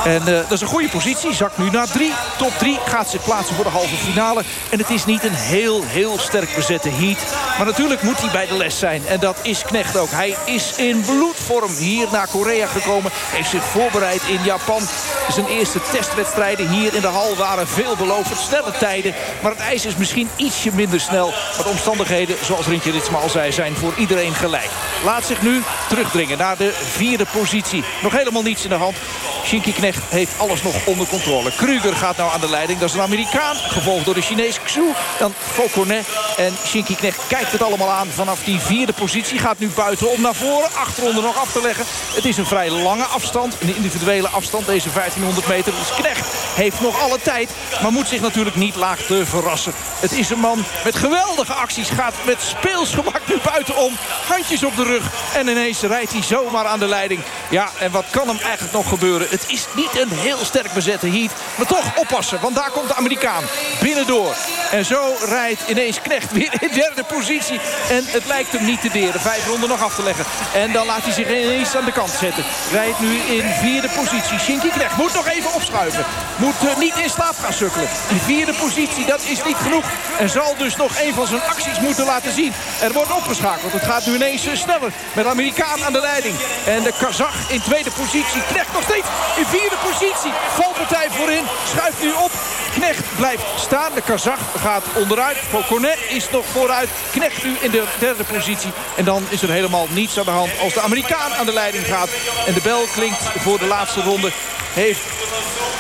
En uh, dat is een goede positie. Zakt nu naar drie. Top drie gaat zich plaatsen voor de halve finale. En het is niet een heel, heel sterk bezette heat. Maar natuurlijk moet hij bij de les zijn. En dat is Knecht ook. Hij is in bloedvorm hier naar Korea gekomen. Heeft zich voorbereid in Japan. Zijn eerste testwedstrijden hier in de hal waren veelbelovend. Snelle tijden. Maar het ijs is misschien ietsje minder snel. Maar de omstandigheden, zoals Rintje Ritsma al zei, zijn voor iedereen gelijk. Laat zich nu terugdringen naar de vierde positie. Nog helemaal niets in de hand. Shinky Knecht heeft alles nog onder controle. Kruger gaat nou aan de leiding. Dat is een Amerikaan. Gevolgd door de Chinees Xu. Dan Fauconnet. En Shinky Knecht kijkt het allemaal aan vanaf die vierde positie. Gaat nu buiten om naar voren. Achteronder nog af te leggen. Het is een vrij lange afstand. Een individuele afstand. Deze 1500 meter. Dus Knecht heeft nog alle tijd. Maar moet zich natuurlijk niet laag te verrassen. Het is een man met geweldige acties. Gaat met speelsgemak nu buitenom. Handjes op de rug. En ineens rijdt hij zomaar aan de leiding. Ja, en wat kan hem eigenlijk nog gebeuren? Het is niet een heel sterk bezette heat. Maar toch oppassen, want daar komt de Amerikaan binnendoor. En zo rijdt ineens Knecht weer in derde positie. En het lijkt hem niet te deren. Vijf ronden nog af te leggen. En dan laat hij zich ineens aan de kant zetten. Rijdt nu in vierde positie. Shinky Knecht moet nog even opschuiven. Moet uh, niet in slaap gaan sukkelen. In vierde positie, dat is niet genoeg. En zal dus nog een van zijn acties moeten laten zien. Er wordt opgeschakeld. Het gaat nu ineens uh, sneller. Met Amerikaan aan de leiding. En de Kazach in tweede positie. Knecht nog steeds in vierde positie. Valpartij voorin. Schuift nu op. Knecht blijft staan. De Kazach gaat onderuit. Fauconnet is nog vooruit. Knecht nu in de derde positie. En dan is er helemaal niets aan de hand als de Amerikaan aan de leiding gaat. En de bel klinkt voor de laatste ronde. Heeft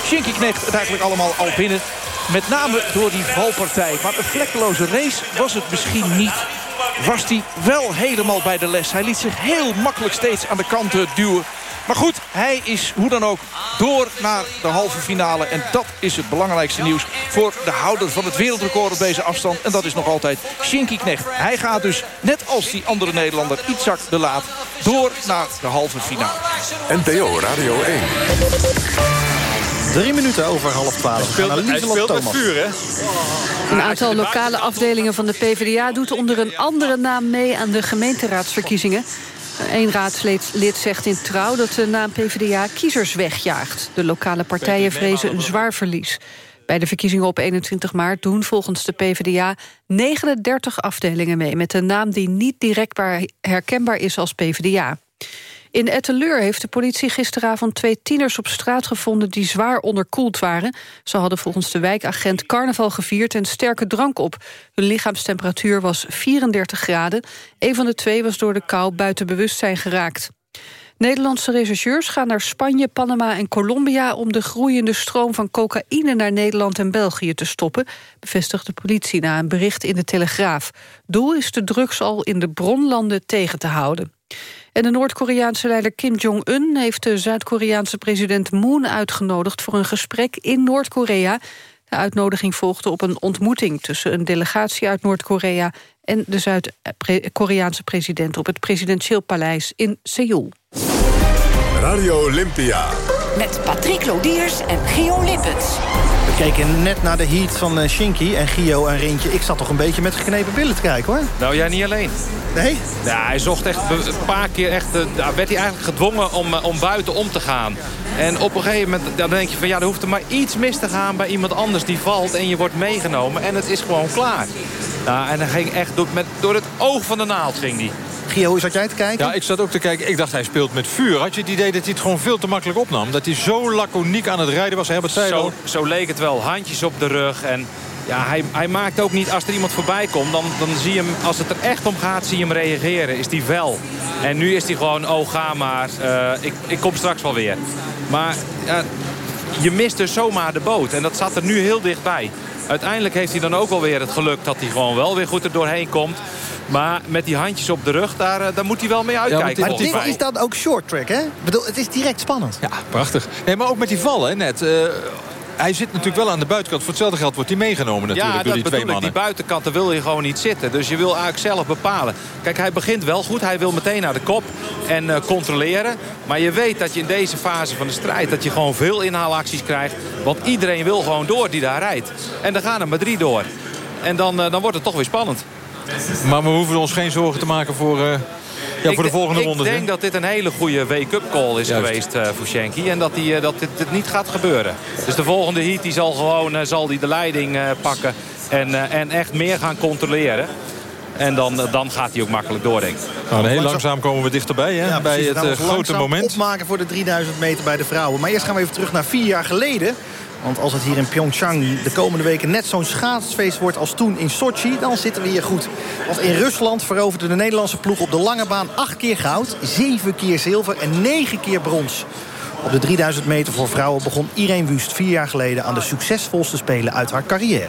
Shinky Knecht het eigenlijk allemaal al binnen. Met name door die valpartij. Maar een vlekkeloze race was het misschien niet was hij wel helemaal bij de les. Hij liet zich heel makkelijk steeds aan de kant duwen. Maar goed, hij is hoe dan ook door naar de halve finale. En dat is het belangrijkste nieuws voor de houder van het wereldrecord op deze afstand. En dat is nog altijd Shinky Knecht. Hij gaat dus, net als die andere Nederlander Itzak de Laat... door naar de halve finale. NPO Radio 1. Drie minuten over half twaalf. Speelt, hij speelt met vuur, hè? Een aantal lokale afdelingen van de PvdA doet onder een andere naam mee aan de gemeenteraadsverkiezingen. Eén raadslid zegt in trouw dat de naam PvdA kiezers wegjaagt. De lokale partijen vrezen een zwaar verlies. Bij de verkiezingen op 21 maart doen volgens de PvdA 39 afdelingen mee... met een naam die niet direct herkenbaar is als PvdA. In Etteleur heeft de politie gisteravond twee tieners op straat gevonden... die zwaar onderkoeld waren. Ze hadden volgens de wijkagent carnaval gevierd en sterke drank op. Hun lichaamstemperatuur was 34 graden. Een van de twee was door de kou buiten bewustzijn geraakt. Nederlandse rechercheurs gaan naar Spanje, Panama en Colombia... om de groeiende stroom van cocaïne naar Nederland en België te stoppen... bevestigt de politie na een bericht in de Telegraaf. Doel is de drugs al in de bronlanden tegen te houden. En de Noord-Koreaanse leider Kim Jong-un heeft de Zuid-Koreaanse president Moon uitgenodigd voor een gesprek in Noord-Korea. De uitnodiging volgde op een ontmoeting tussen een delegatie uit Noord-Korea en de Zuid-Koreaanse president op het presidentieel paleis in Seoul. Radio Olympia. Met Patrick Lodiers en Gio Lippens. Keken net naar de heat van uh, Shinky en Gio en Rintje. Ik zat toch een beetje met geknepen billen te kijken, hoor. Nou, jij niet alleen. Nee? Ja, hij zocht echt een paar keer echt... Uh, werd hij eigenlijk gedwongen om, uh, om buiten om te gaan. En op een gegeven moment dan denk je van... ja, er hoeft er maar iets mis te gaan bij iemand anders die valt... en je wordt meegenomen en het is gewoon klaar. Nou, en hij ging echt door, met, door het oog van de naald ging die. Gio, hoe zat jij te kijken? Ja, ik zat ook te kijken. Ik dacht, hij speelt met vuur. Had je het idee dat hij het gewoon veel te makkelijk opnam? Dat hij zo laconiek aan het rijden was. Herbert zo, zo leek het wel. Handjes op de rug. En Ja, hij, hij maakt ook niet, als er iemand voorbij komt... Dan, dan zie je hem, als het er echt om gaat, zie je hem reageren. Is die wel. En nu is hij gewoon, oh ga maar, eh, ik, ik kom straks wel weer. Maar ja, je mist dus zomaar de boot. En dat zat er nu heel dichtbij. Uiteindelijk heeft hij dan ook wel weer het geluk dat hij gewoon wel weer goed er doorheen komt. Maar met die handjes op de rug, daar, eh, daar moet hij wel mee uitkijken. Maar volgens dit is dan ook short track, hè? Ik bedoel, het is direct spannend. Ja, prachtig. Nee, maar ook met die vallen hè, net. eh, hij zit natuurlijk wel aan de buitenkant. Voor hetzelfde geld wordt hij meegenomen natuurlijk ja, door die twee mannen. Die buitenkant, daar wil je gewoon niet zitten. Dus je wil eigenlijk zelf bepalen. Kijk, hij begint wel goed. Hij wil meteen naar de kop en eh, controleren. Maar je weet dat je in deze fase van de strijd... dat je gewoon veel inhaalacties krijgt. Want iedereen wil gewoon door die daar rijdt. En dan gaan er maar drie door. En dan, eh, dan wordt het toch weer spannend. Maar we hoeven ons geen zorgen te maken voor, eh, ja, Ik voor de de- volgende ik ronde. denk dat dit een hele goede wake-up call is Juist. geweest eh, voor Shanky. En dat, die, eh, dat dit, dit niet gaat gebeuren. Dus de volgende heat die zal gewoon eh, zal die de leiding eh, pakken. En, eh, en echt meer gaan controleren. En dan, dan gaat hij ook makkelijk door, denk ik. Nou, heel langzaam komen we dichterbij hè, Ja, bij het grote moment. opmaken voor de 3000 meter bij de vrouwen. Maar eerst gaan we even terug naar vier jaar geleden. Want als het hier in Pyeongchang de komende weken net zo'n schaatsfeest wordt als toen in Sochi... dan zitten we hier goed. Want in Rusland veroverde de Nederlandse ploeg op de lange baan... acht keer goud, zeven keer zilver en negen keer brons. Op de 3000 meter voor vrouwen begon Irene Wust vier jaar geleden... aan de succesvolste spelen uit haar carrière.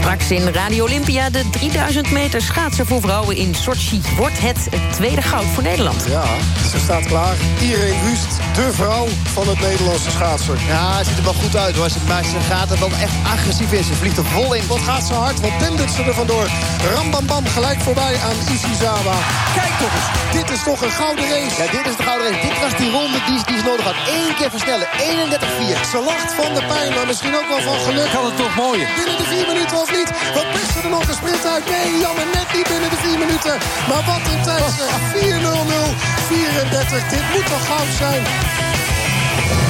Straks in Radio Olympia de 3000 meter schaatsen voor vrouwen in Sochi. Wordt het het tweede goud voor Nederland? Ja, ze staat klaar. Irene Wust, de vrouw van het Nederlandse schaatser. Ja, het ziet er wel goed uit hoor. Ze- Maar ze gaat er wel echt agressief in. Ze vliegt er vol in. Wat gaat ze hard, wat dendert ze er vandoor. Rambambam gelijk voorbij aan Ishizawa. Kijk toch eens, dit is toch een gouden race. Ja, dit is de gouden race. Dit was die ronde die, die ze nodig had. Eén keer versnellen. 31-4. Ze lacht van de pijn, maar misschien ook wel van geluk. Kan het toch mooier? Binnen de vier minuten of niet? Wat best er nog een sprint uit? Nee, jammer, net niet binnen de vier minuten. Maar wat een tijd. zeg. 4-0-0, 34. Dit moet toch goud zijn?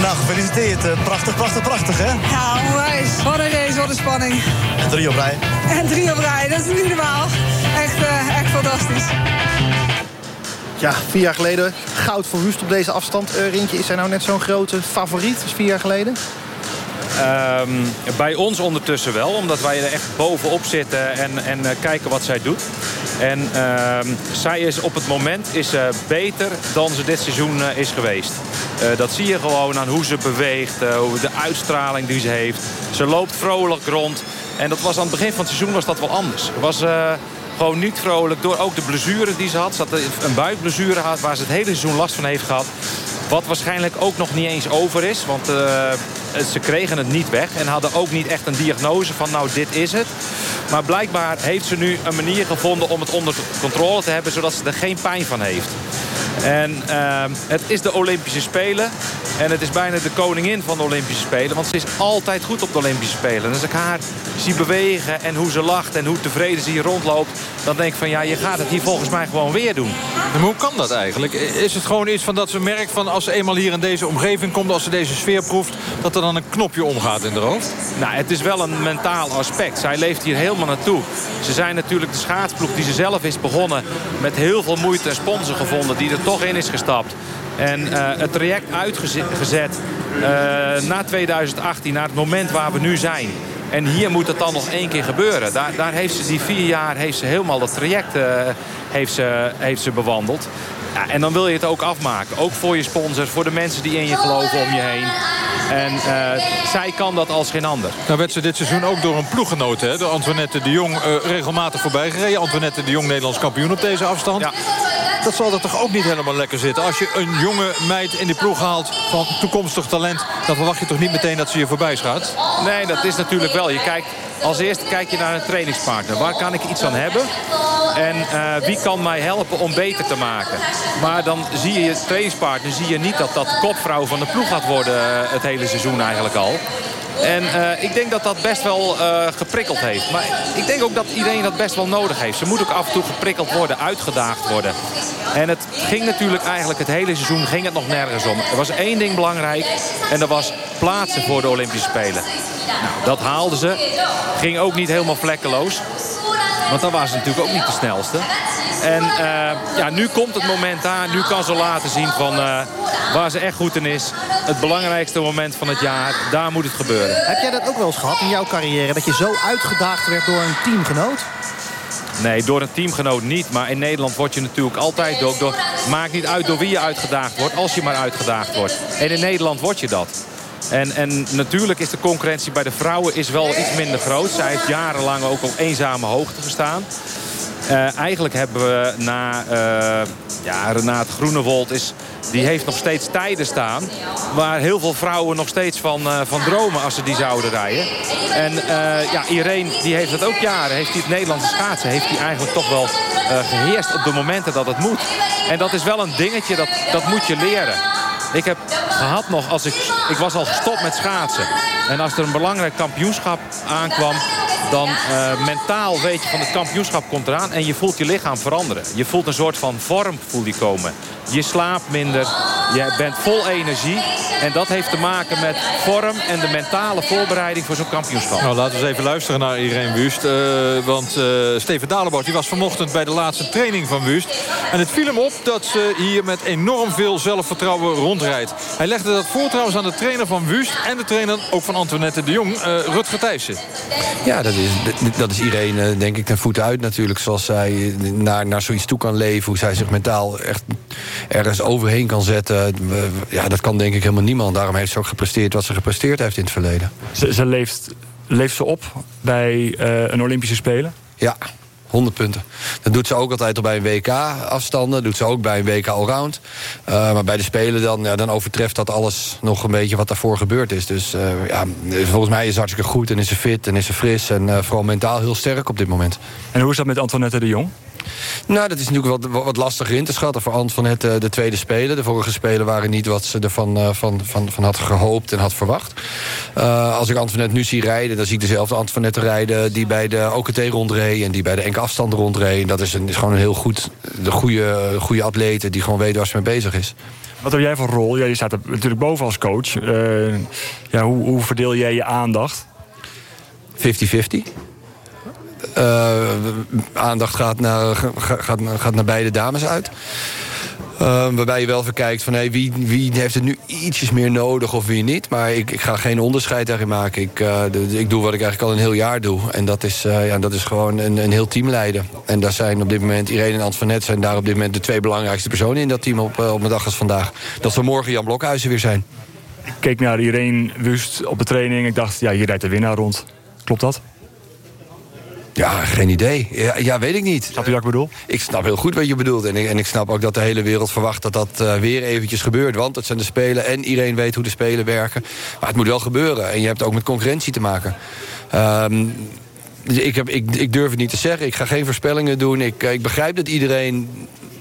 Nou, gefeliciteerd. Eh, Prachtig, prachtig, prachtig hè? Ja, onwijs. Wat een race, wat een spanning. En drie op rij. En drie op rij, dat is niet normaal. Echt, eh, echt fantastisch. Ja, vier jaar geleden goud voor Wust op deze afstand. Eh, Rintje, is zij nou net zo'n grote favoriet als vier jaar geleden? Ehm, bij ons ondertussen wel, omdat wij er echt bovenop zitten en, en eh, kijken wat zij doet. En ehm, zij is op het moment is, ze beter dan ze dit seizoen eh, is geweest. Eh, dat zie je gewoon aan hoe ze beweegt, eh, hoe de uitstraling die ze heeft. Ze loopt vrolijk rond. En dat was aan het begin van het seizoen was dat wel anders. Was eh, gewoon niet vrolijk door ook de blessure die ze had. Ze had een buikblessure gehad waar ze het hele seizoen last van heeft gehad. Wat waarschijnlijk ook nog niet eens over is. Want eh, ze kregen het niet weg. En hadden ook niet echt een diagnose van nou dit is het. Maar blijkbaar heeft ze nu een manier gevonden om het onder controle te hebben. Zodat ze er geen pijn van heeft. En eh, het is de Olympische Spelen. En het is bijna de koningin van de Olympische Spelen. Want ze is altijd goed op de Olympische Spelen. En als ik haar zie bewegen en hoe ze lacht en hoe tevreden ze hier rondloopt... dan denk ik van ja, je gaat het hier volgens mij gewoon weer doen. Maar hoe kan dat eigenlijk? Is het gewoon iets van dat ze merkt van als ze eenmaal hier in deze omgeving komt... als ze deze sfeer proeft, dat er dan een knopje omgaat in de hoofd? Nou, het is wel een mentaal aspect. Zij leeft hier helemaal naartoe. Ze zijn natuurlijk de schaatsploeg die ze zelf is begonnen... met heel veel moeite en sponsor gevonden die er toch in is gestapt. En eh, het traject uitgezet eh, na 2018, naar het moment waar we nu zijn. En hier moet het dan nog één keer gebeuren. Daar, daar heeft ze die vier jaar heeft ze helemaal dat traject eh, heeft ze, heeft ze bewandeld. Ja, en dan wil je het ook afmaken. Ook voor je sponsors, voor de mensen die in je geloven om je heen. En zij kan dat als geen ander. Nou werd ze dit seizoen ook door een ploeggenoot, hè, door Antoinette de Jong, regelmatig voorbij gereden. Antoinette de Jong, Nederlands kampioen op deze afstand. Dat zal er toch ook niet helemaal lekker zitten. Als je een jonge meid in die ploeg haalt van toekomstig talent... dan verwacht je toch niet meteen dat ze je voorbij gaat? Nee, dat is natuurlijk wel. Je kijkt, als eerste kijk je naar een trainingspartner. Waar kan ik iets aan hebben? En eh, wie kan mij helpen om beter te maken? Maar dan zie je je trainingspartner zie je niet dat dat kopvrouw van de ploeg gaat worden... eh, het hele seizoen eigenlijk al. En eh, ik denk dat dat best wel geprikkeld heeft. Maar ik denk ook dat iedereen dat best wel nodig heeft. Ze moet ook af en toe geprikkeld worden, uitgedaagd worden. En het ging natuurlijk eigenlijk het hele seizoen ging het nog nergens om. Er was één ding belangrijk en dat was plaatsen voor de Olympische Spelen. Nou, dat haalden ze. Ging ook niet helemaal vlekkeloos. Want dan waren ze natuurlijk ook niet de snelste. En eh, ja, nu komt het moment daar. Nu kan ze laten zien van... eh, waar ze echt goed in is. Het belangrijkste moment van het jaar, daar moet het gebeuren. Heb jij dat ook wel eens gehad in jouw carrière? Dat je zo uitgedaagd werd door een teamgenoot? Nee, door een teamgenoot niet. Maar in Nederland word je natuurlijk altijd ook door... Maakt niet uit door wie je uitgedaagd wordt, als je maar uitgedaagd wordt. En in Nederland word je dat. En, en natuurlijk is de concurrentie bij de vrouwen is wel iets minder groot. Zij heeft jarenlang ook op eenzame hoogte gestaan. Uh, eigenlijk hebben we na uh, ja, Renate Groenewold... Is, die heeft nog steeds tijden staan... waar heel veel vrouwen nog steeds van, uh, van dromen als ze die zouden rijden. En ja, Irene die heeft het ook jaren. Heeft die het Nederlandse schaatsen heeft die eigenlijk toch wel geheerst op de momenten dat het moet. En dat is wel een dingetje, dat, dat moet je leren. Ik heb gehad nog, als ik, ik was al gestopt met schaatsen. En als er een belangrijk kampioenschap aankwam... dan uh, mentaal weet je van het kampioenschap komt eraan... en je voelt je lichaam veranderen. Je voelt een soort van vorm komen. Je slaapt minder, je bent vol energie. En dat heeft te maken met vorm en de mentale voorbereiding voor zo'n kampioenschap. Nou, laten we eens even luisteren naar Irene Wust. Uh, want uh, Steven Dalebout die was vanochtend bij de laatste training van Wust. En het viel hem op dat ze hier met enorm veel zelfvertrouwen rondrijdt. Hij legde dat voor trouwens aan de trainer van Wust... en de trainer ook van Antoinette de Jong, uh, Rutger Thijssen. Ja, dat is, dat is Irene denk ik ten voeten uit natuurlijk. Zoals zij naar, naar zoiets toe kan leven. Hoe zij zich mentaal echt ergens overheen kan zetten. Ja, dat kan denk ik helemaal niemand. Daarom heeft ze ook gepresteerd wat ze gepresteerd heeft in het verleden. Ze, ze leeft, leeft ze op bij uh, een Olympische Spelen? Ja, 100 punten. Dat doet ze ook altijd al bij een WK-afstanden. Dat doet ze ook bij een WK Allround. Uh, maar bij de Spelen dan, ja, dan overtreft dat alles nog een beetje wat daarvoor gebeurd is. Dus uh, ja, volgens mij is ze hartstikke goed en is ze fit en is ze fris. En uh, vooral mentaal heel sterk op dit moment. En hoe is dat met Antoinette de Jong? Nou, dat is natuurlijk wat, wat lastiger in te schatten voor Antoinette de tweede spelen. De vorige spelen waren niet wat ze ervan van, van, van had gehoopt en had verwacht. Uh, als ik Antoinette nu zie rijden, dan zie ik dezelfde Antoinette rijden... die bij de OKT rondreed en die bij de enkele afstanden rondreed. Dat is, een, is gewoon een heel goed, de goede, goede atleet die gewoon weet waar ze mee bezig is. Wat heb jij voor rol? Ja, je staat er natuurlijk boven als coach. Uh, ja, hoe, hoe verdeel jij je aandacht? 50-50. Uh, aandacht gaat naar, gaat, gaat naar beide dames uit. Uh, waarbij je wel even kijkt van hey, wie, wie heeft het nu ietsjes meer nodig of wie niet. Maar ik, ik ga geen onderscheid daarin maken. Ik, de, ik doe wat ik eigenlijk al een heel jaar doe. En dat is, uh, ja, dat is gewoon een, een heel team leiden. En daar zijn op dit moment, Irene en Antoinette zijn daar op dit moment de twee belangrijkste personen in dat team op, op een dag als vandaag. Dat we morgen Jan Blokhuizen weer zijn. Ik keek naar Irene Wust op de training. Ik dacht, ja, hier rijdt de winnaar rond. Klopt dat? Ja, geen idee. Ja, ja, weet ik niet. Snap je wat ik bedoel? Ik snap heel goed wat je bedoelt. En ik, en ik snap ook dat de hele wereld verwacht dat dat uh, weer eventjes gebeurt. Want het zijn de Spelen en iedereen weet hoe de Spelen werken. Maar het moet wel gebeuren. En je hebt ook met concurrentie te maken. Um, ik, heb, ik, ik durf het niet te zeggen. Ik ga geen voorspellingen doen. Ik, ik begrijp dat iedereen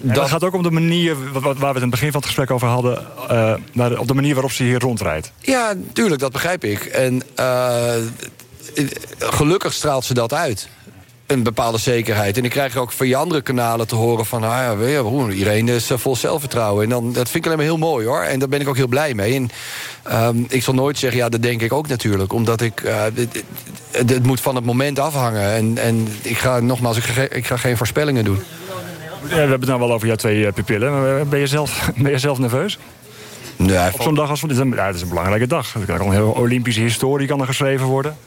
dat... het gaat ook om de manier waar we het in het begin van het gesprek over hadden... Uh, op de manier waarop ze hier rondrijdt. Ja, tuurlijk, dat begrijp ik. En uh, gelukkig straalt ze dat uit een bepaalde zekerheid. En ik krijg ook van je andere kanalen te horen van... ah ja, broer, Irene is vol zelfvertrouwen. En dan, dat vind ik alleen maar heel mooi, hoor. En daar ben ik ook heel blij mee. En um, ik zal nooit zeggen, ja, dat denk ik ook natuurlijk. Omdat ik... Uh, het, moet van het moment afhangen. En, en ik ga, nogmaals, ik ga, ik ga geen voorspellingen doen. Ja, we hebben het nou wel over jouw twee pupillen. Ben je zelf, ben je zelf nerveus? Nee, Op zo'n dag als... Ja, het is een belangrijke dag. Er kan een hele Olympische historie kan er geschreven worden.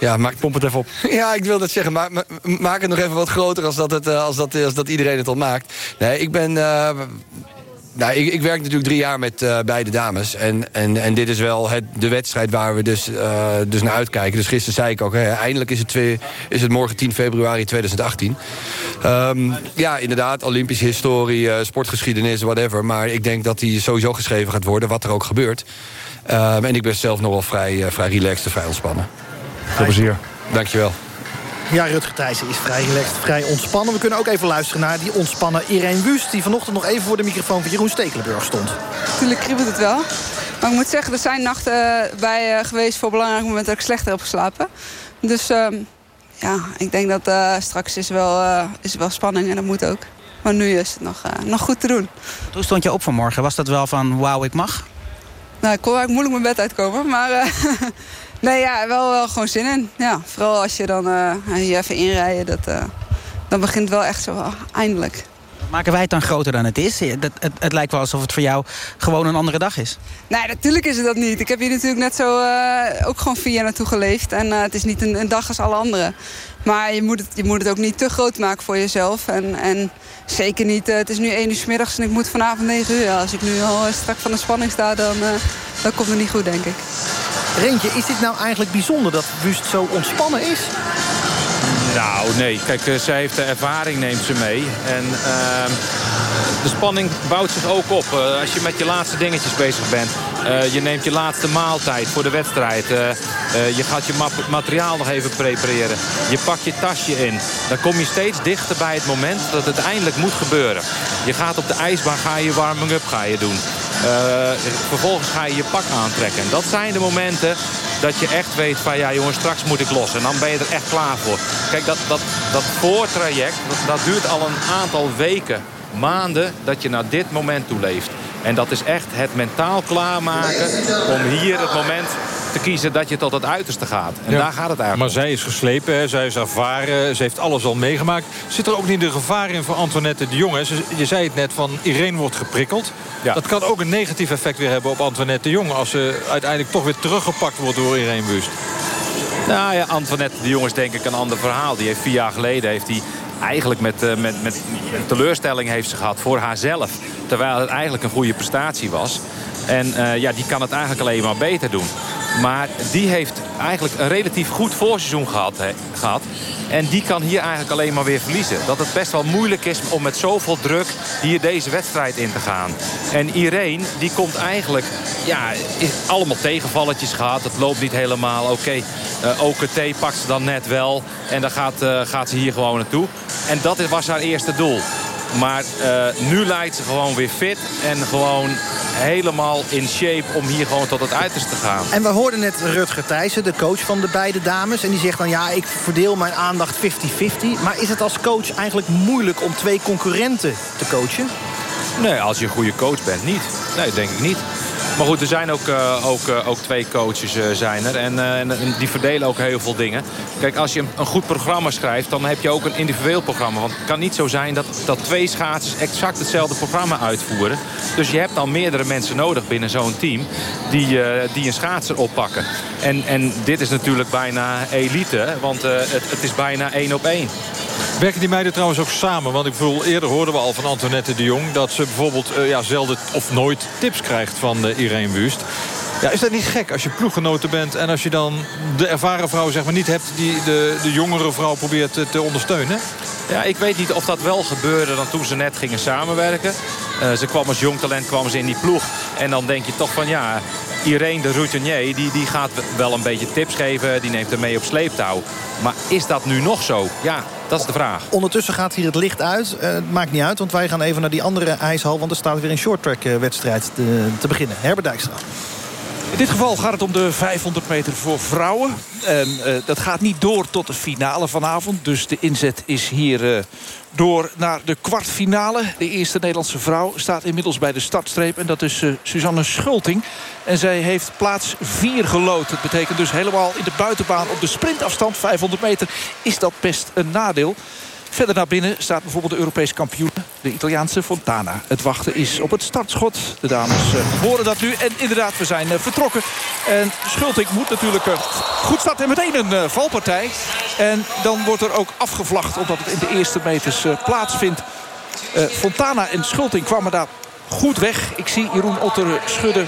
Ja, maak... Pomp het even op. Ja, ik wil dat zeggen. Maar maak het nog even wat groter als dat, het, als dat, als dat iedereen het al maakt. Nee, ik ben... Uh, nou, ik, ik, werk natuurlijk drie jaar met uh, beide dames. En, en, en dit is wel het, de wedstrijd waar we dus, uh, dus naar uitkijken. Dus gisteren zei ik ook, hè, eindelijk is het, twee, is het morgen 10 februari 2018. Um, ja, inderdaad, Olympische historie, uh, sportgeschiedenis, whatever. Maar ik denk dat die sowieso geschreven gaat worden, wat er ook gebeurt. Um, en ik ben zelf nog wel vrij, vrij relaxed en vrij ontspannen. Veel plezier. Dankjewel. Ja, Rutger Thijssen is vrij relaxed, vrij ontspannen. We kunnen ook even luisteren naar die ontspannen Irene Wust... die vanochtend nog even voor de microfoon van Jeroen Stekelenburg stond. Natuurlijk kriebelt het wel. Maar ik moet zeggen, er zijn nachten bij uh, geweest... voor belangrijke momenten dat ik slechter heb geslapen. Dus uh, ja, ik denk dat uh, straks is wel, uh, is wel spanning en dat moet ook. Maar nu is het nog, nog goed te doen. Hoe stond je op vanmorgen? Was dat wel van wauw, ik mag? Nou, ik kon eigenlijk moeilijk mijn bed uitkomen, maar... Nee, ja, wel, wel gewoon zin in. Ja, vooral als je dan uh, hier even inrijden, dat, uh, dan begint wel echt zo, oh, eindelijk. Maken wij het dan groter dan het is? Het, het, het lijkt wel alsof het voor jou gewoon een andere dag is. Nee, natuurlijk is het dat niet. Ik heb hier natuurlijk net zo uh, ook gewoon vier jaar naartoe geleefd. En het is niet een, een, dag als alle anderen. Maar je moet, het, je moet het ook niet te groot maken voor jezelf. En, en zeker niet, uh, het is nu één uur s middags en ik moet vanavond 9 uur. Als ik nu al strak van de spanning sta, dan, dan komt het niet goed, denk ik. Rentje, is dit nou eigenlijk bijzonder dat Wust zo ontspannen is? Nou, nee. Kijk, uh, zij heeft de ervaring, neemt ze mee. En uh, de spanning bouwt zich ook op. Uh, als je met je laatste dingetjes bezig bent. Uh, je neemt je laatste maaltijd voor de wedstrijd. je gaat je materiaal nog even prepareren. Je pakt je tasje in. Dan kom je steeds dichter bij het moment dat het eindelijk moet gebeuren. Je gaat op de ijsbaan, ga je warming-up ga je doen. vervolgens ga je je pak aantrekken. En dat zijn de momenten dat je echt weet van ja jongens, straks moet ik los. En dan ben je er echt klaar voor. Kijk, dat, dat, dat voortraject, dat, dat duurt al een aantal weken, maanden... dat je naar dit moment toe leeft. En dat is echt het mentaal klaarmaken om hier het moment te kiezen dat je tot het uiterste gaat. En Ja. daar gaat het eigenlijk Maar om. zij is geslepen, hè, zij is ervaren, ze heeft alles al meegemaakt. Zit er ook niet de gevaar in voor Antoinette de Jong? hè? Je zei het net, van Irene wordt geprikkeld. Dat kan ook een negatief effect weer hebben op Antoinette de Jong... als ze uiteindelijk toch weer teruggepakt wordt door Irene Wust. Nou ja, Antoinette de Jong is denk ik een ander verhaal. Die heeft vier jaar geleden heeft die eigenlijk met, eh, met, met teleurstelling heeft ze gehad voor haarzelf. Terwijl het eigenlijk een goede prestatie was. En eh, ja, die kan het eigenlijk alleen maar beter doen. Maar die heeft eigenlijk een relatief goed voorseizoen gehad, gehad. En die kan hier eigenlijk alleen maar weer verliezen. Dat het best wel moeilijk is om met zoveel druk hier deze wedstrijd in te gaan. En Irene, die komt eigenlijk... Ja, allemaal tegenvalletjes gehad. Het loopt niet helemaal. Oké, eh, OKT pakt ze dan net wel. En dan gaat, eh, gaat ze hier gewoon naartoe. En dat was haar eerste doel. Maar eh, nu lijkt ze gewoon weer fit. En gewoon helemaal in shape om hier gewoon tot het uiterste te gaan. En we hoorden net Rutger Thijssen, de coach van de beide dames. En die zegt dan, ja, ik verdeel mijn aandacht 50-50. Maar is het als coach eigenlijk moeilijk om twee concurrenten te coachen? Nee, als je een goede coach bent, niet. Nee, denk ik niet. Maar goed, er zijn ook, eh, ook, eh, ook twee coaches eh, zijn er. En, die verdelen ook heel veel dingen. Kijk, als je een, een goed programma schrijft... dan heb je ook een individueel programma. Want het kan niet zo zijn dat, dat twee schaatsers... exact hetzelfde programma uitvoeren. Dus je hebt dan meerdere mensen nodig binnen zo'n team... die, die een schaatser oppakken. En, en dit is natuurlijk bijna elite. Want het, het is bijna één op één. Werken die meiden trouwens ook samen? Want ik bedoel, eerder hoorden we al van Antoinette de Jong... dat ze bijvoorbeeld eh, ja, zelden of nooit tips krijgt van eh, Irene Wust. Ja, is dat niet gek als je ploeggenoten bent... en als je dan de ervaren vrouw zeg maar, niet hebt... die de, de jongere vrouw probeert te, te ondersteunen? Ja, ik weet niet of dat wel gebeurde dan toen ze net gingen samenwerken. Eh, ze kwam als jong talent kwam ze in die ploeg. En dan denk je toch van ja, Irene de routinier... Die, die gaat wel een beetje tips geven, die neemt er mee op sleeptouw. Maar is dat nu nog zo? Ja, dat is de vraag. Ondertussen gaat hier het licht uit. Eh, het maakt niet uit, want wij gaan even naar die andere ijshal... want er staat weer een shorttrack eh, wedstrijd te, te beginnen. Herbert Dijkstra. In dit geval gaat het om de 500 meter voor vrouwen. En eh, dat gaat niet door tot de finale vanavond. Dus de inzet is hier eh, door naar de kwartfinale. De eerste Nederlandse vrouw staat inmiddels bij de startstreep. En dat is eh, Suzanne Schulting. En zij heeft plaats 4 gelood. Dat betekent dus helemaal in de buitenbaan op de sprintafstand. 500 meter is dat best een nadeel. Verder naar binnen staat bijvoorbeeld de Europese kampioen, de Italiaanse Fontana. Het wachten is op het startschot. De dames eh, horen dat nu. En inderdaad, we zijn eh, vertrokken. En Schulting moet natuurlijk eh, goed starten. En meteen een valpartij. En dan wordt er ook afgevlacht omdat het in de eerste meters plaatsvindt. Eh, Fontana en Schulting kwamen daar goed weg. Ik zie Jeroen Otter schudden.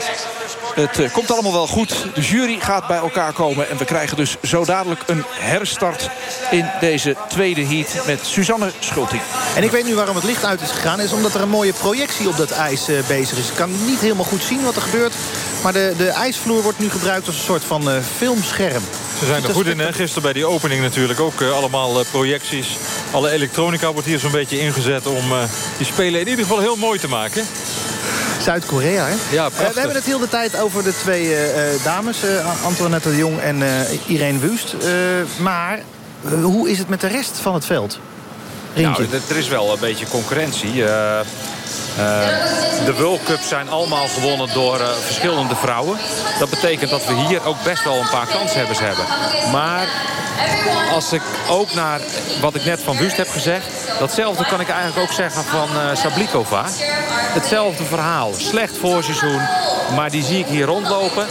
Het eh, komt allemaal wel goed. De jury gaat bij elkaar komen. En we krijgen dus zo dadelijk een herstart in deze tweede heat met Suzanne Schulting. En ik weet nu waarom het licht uit is gegaan. is omdat er een mooie projectie op dat ijs eh, bezig is. Ik kan niet helemaal goed zien wat er gebeurt. Maar de, de ijsvloer wordt nu gebruikt als een soort van eh, filmscherm. Ze zijn er goed in, hè? Gisteren bij die opening natuurlijk ook allemaal projecties. Alle elektronica wordt hier zo'n beetje ingezet om eh, die spelen in ieder geval heel mooi te maken. Zuid-Korea, hè? Ja, Eh, we hebben het heel de tijd over de twee eh, eh, dames. Antoinette de Jong en Irene Wust. Maar hoe is het met de rest van het veld? Nou, er is wel een beetje concurrentie. Eh, de World Cups zijn allemaal gewonnen door eh, verschillende vrouwen. Dat betekent dat we hier ook best wel een paar kanshebbers hebben. Maar als ik ook naar wat ik net van Wust heb gezegd... datzelfde kan ik eigenlijk ook zeggen van eh Sablikova. Hetzelfde verhaal. Slecht voorseizoen. Maar die zie ik hier rondlopen.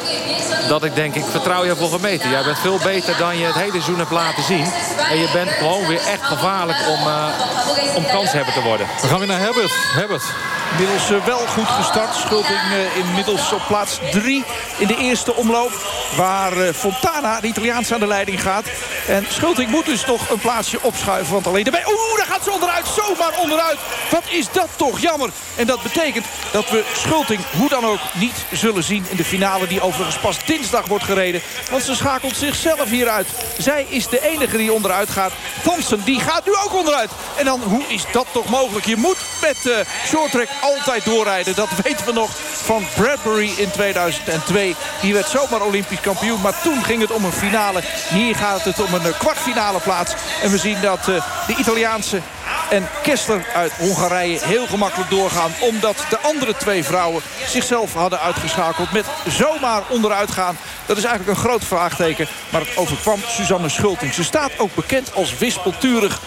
Dat ik denk, ik vertrouw je voor gemeten. Jij bent veel beter dan je het hele seizoen hebt laten zien. En je bent gewoon weer echt gevaarlijk om, eh om kanshebber te worden. We gaan weer naar Herbert. Herbert. Inmiddels wel goed gestart. Schulting eh, inmiddels op plaats 3 in de eerste omloop. Waar eh, Fontana, de Italiaanse, aan de leiding gaat. En Schulting moet dus nog een plaatsje opschuiven. Want alleen daarbij... Oeh, daar gaat ze onderuit. Zomaar onderuit. Wat is dat toch jammer. En dat betekent dat we Schulting hoe dan ook niet zullen zien in de finale. Die overigens pas dinsdag wordt gereden. Want ze schakelt zichzelf hier uit. Zij is de enige die onderuit gaat. Thompson, die gaat nu ook onderuit. En dan, hoe is dat toch mogelijk? Je moet met uh, shorttrack altijd doorrijden. Dat weten we nog van Bradbury in 2002. Die werd zomaar Olympisch kampioen. Maar toen ging het om een finale. Hier gaat het om een uh, kwartfinale plaats. En we zien dat uh, de Italiaanse en Kessler uit Hongarije heel gemakkelijk doorgaan. Omdat de andere twee vrouwen zichzelf hadden uitgeschakeld. Met zomaar onderuit gaan. Dat is eigenlijk een groot vraagteken. Maar het overkwam Suzanne Schulting. Ze staat ook bekend als wispelturig.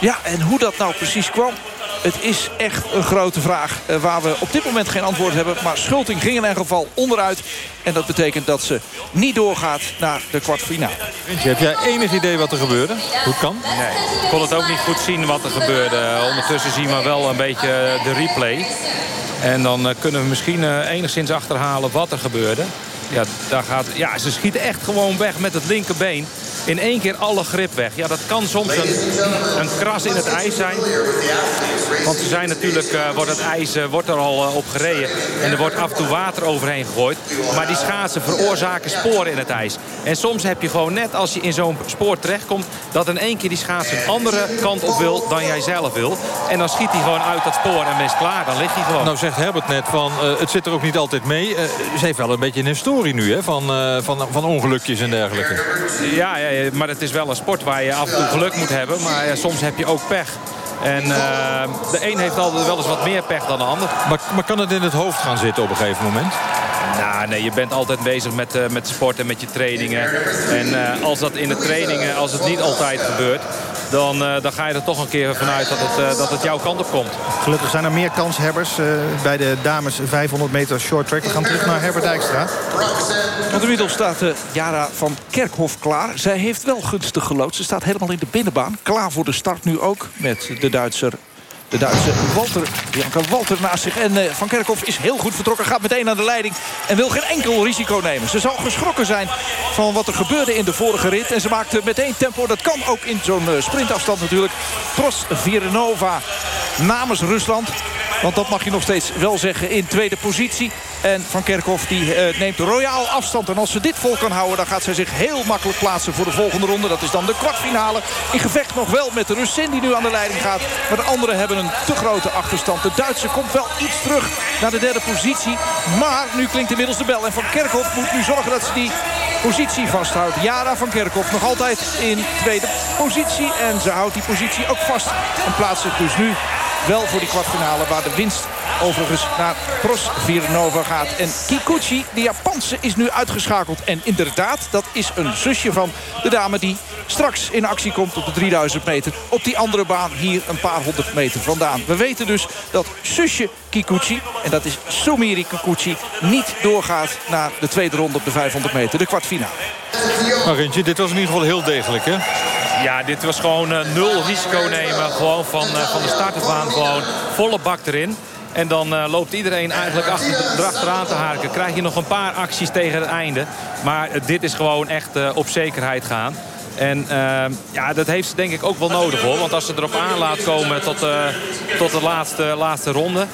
Ja, en hoe dat nou precies kwam... Het is echt een grote vraag uh, waar we op dit moment geen antwoord hebben. Maar Schulting ging in ieder geval onderuit. En dat betekent dat ze niet doorgaat naar de kwartfinale. Heb jij enig idee wat er gebeurde? Hoe het kan? Nee, ik kon het ook niet goed zien wat er gebeurde. Ondertussen zien we wel een beetje de replay. En dan uh, kunnen we misschien uh, enigszins achterhalen wat er gebeurde. Ja, daar gaat, ja, ze schieten echt gewoon weg met het linkerbeen in één keer alle grip weg. Ja, dat kan soms een, een kras in het ijs zijn. Want ze zijn natuurlijk, uh, wordt het ijs uh, wordt er al uh, op gereden. En er wordt af en toe water overheen gegooid. Maar die schaatsen veroorzaken sporen in het ijs. En soms heb je gewoon net als je in zo'n spoor terechtkomt... dat in één keer die schaats een andere kant op wil dan jij zelf wil. En dan schiet hij gewoon uit dat spoor en is klaar. Dan ligt hij gewoon. Nou zegt Herbert net van, het zit er ook niet altijd mee. ze heeft wel een beetje een historie nu hè, van, van, van ongelukjes en dergelijke. Ja, ja, ja, maar het is wel een sport waar je af en toe geluk moet hebben. Maar ja, soms heb je ook pech. En uh, de een heeft altijd wel eens wat meer pech dan de ander. Maar, maar kan het in het hoofd gaan zitten op een gegeven moment? Nou, nee, je bent altijd bezig met, uh, met sport en met je trainingen. En uh, als dat in de trainingen, als het niet altijd gebeurt... Dan, uh, dan ga je er toch een keer vanuit dat het, dat het jouw kant op komt. Gelukkig zijn er meer kanshebbers bij de dames 500 meter short track. We gaan terug naar Herbert Dijkstra. Want inmiddels staat uh, Jara van Kerkhof klaar. Zij heeft wel gunstig gelood. Ze staat helemaal in de binnenbaan. Klaar voor de start nu ook met de Duitser de Duitse Walter, Bianca Walter naast zich. En uh, Van Kerkhoff is heel goed vertrokken. Gaat meteen naar de leiding. En wil geen enkel risico nemen. Ze zal geschrokken zijn van wat er gebeurde in de vorige rit. En ze maakte meteen tempo. Dat kan ook in zo'n uh, sprintafstand natuurlijk. Tros Virenova namens Rusland. Want dat mag je nog steeds wel zeggen in tweede positie. En Van Kerkhoff die, uh, neemt royaal afstand. En als ze dit vol kan houden, dan gaat zij zich heel makkelijk plaatsen voor de volgende ronde. Dat is dan de kwartfinale. In gevecht nog wel met de Russin die nu aan de leiding gaat. Maar de anderen hebben een te grote achterstand. De Duitse komt wel iets terug naar de derde positie. Maar nu klinkt inmiddels de bel. En Van Kerkhoff moet nu zorgen dat ze die positie vasthoudt. Jara van Kerkhoff nog altijd in tweede positie. En ze houdt die positie ook vast. En plaatst zich dus nu wel voor die kwartfinale waar de winst overigens naar Pros Viernova gaat. En Kikuchi, de Japanse, is nu uitgeschakeld. En inderdaad, dat is een zusje van de dame die straks in actie komt op de 3000 meter. Op die andere baan hier een paar honderd meter vandaan. We weten dus dat zusje Kikuchi, en dat is Sumiri Kikuchi... niet doorgaat naar de tweede ronde op de 500 meter, de kwartfinale. Maar Rintje, dit was in ieder geval heel degelijk, hè? Ja, dit was gewoon uh, nul risico nemen. Gewoon van, uh, van de starterbaan gewoon volle bak erin. En dan uh, loopt iedereen eigenlijk achter, erachteraan te harken. Krijg je nog een paar acties tegen het einde. Maar uh, dit is gewoon echt uh, op zekerheid gaan. En ja, dat heeft ze denk ik ook wel nodig hoor. Want als ze erop aan laat komen tot, tot de laatste, laatste ronde...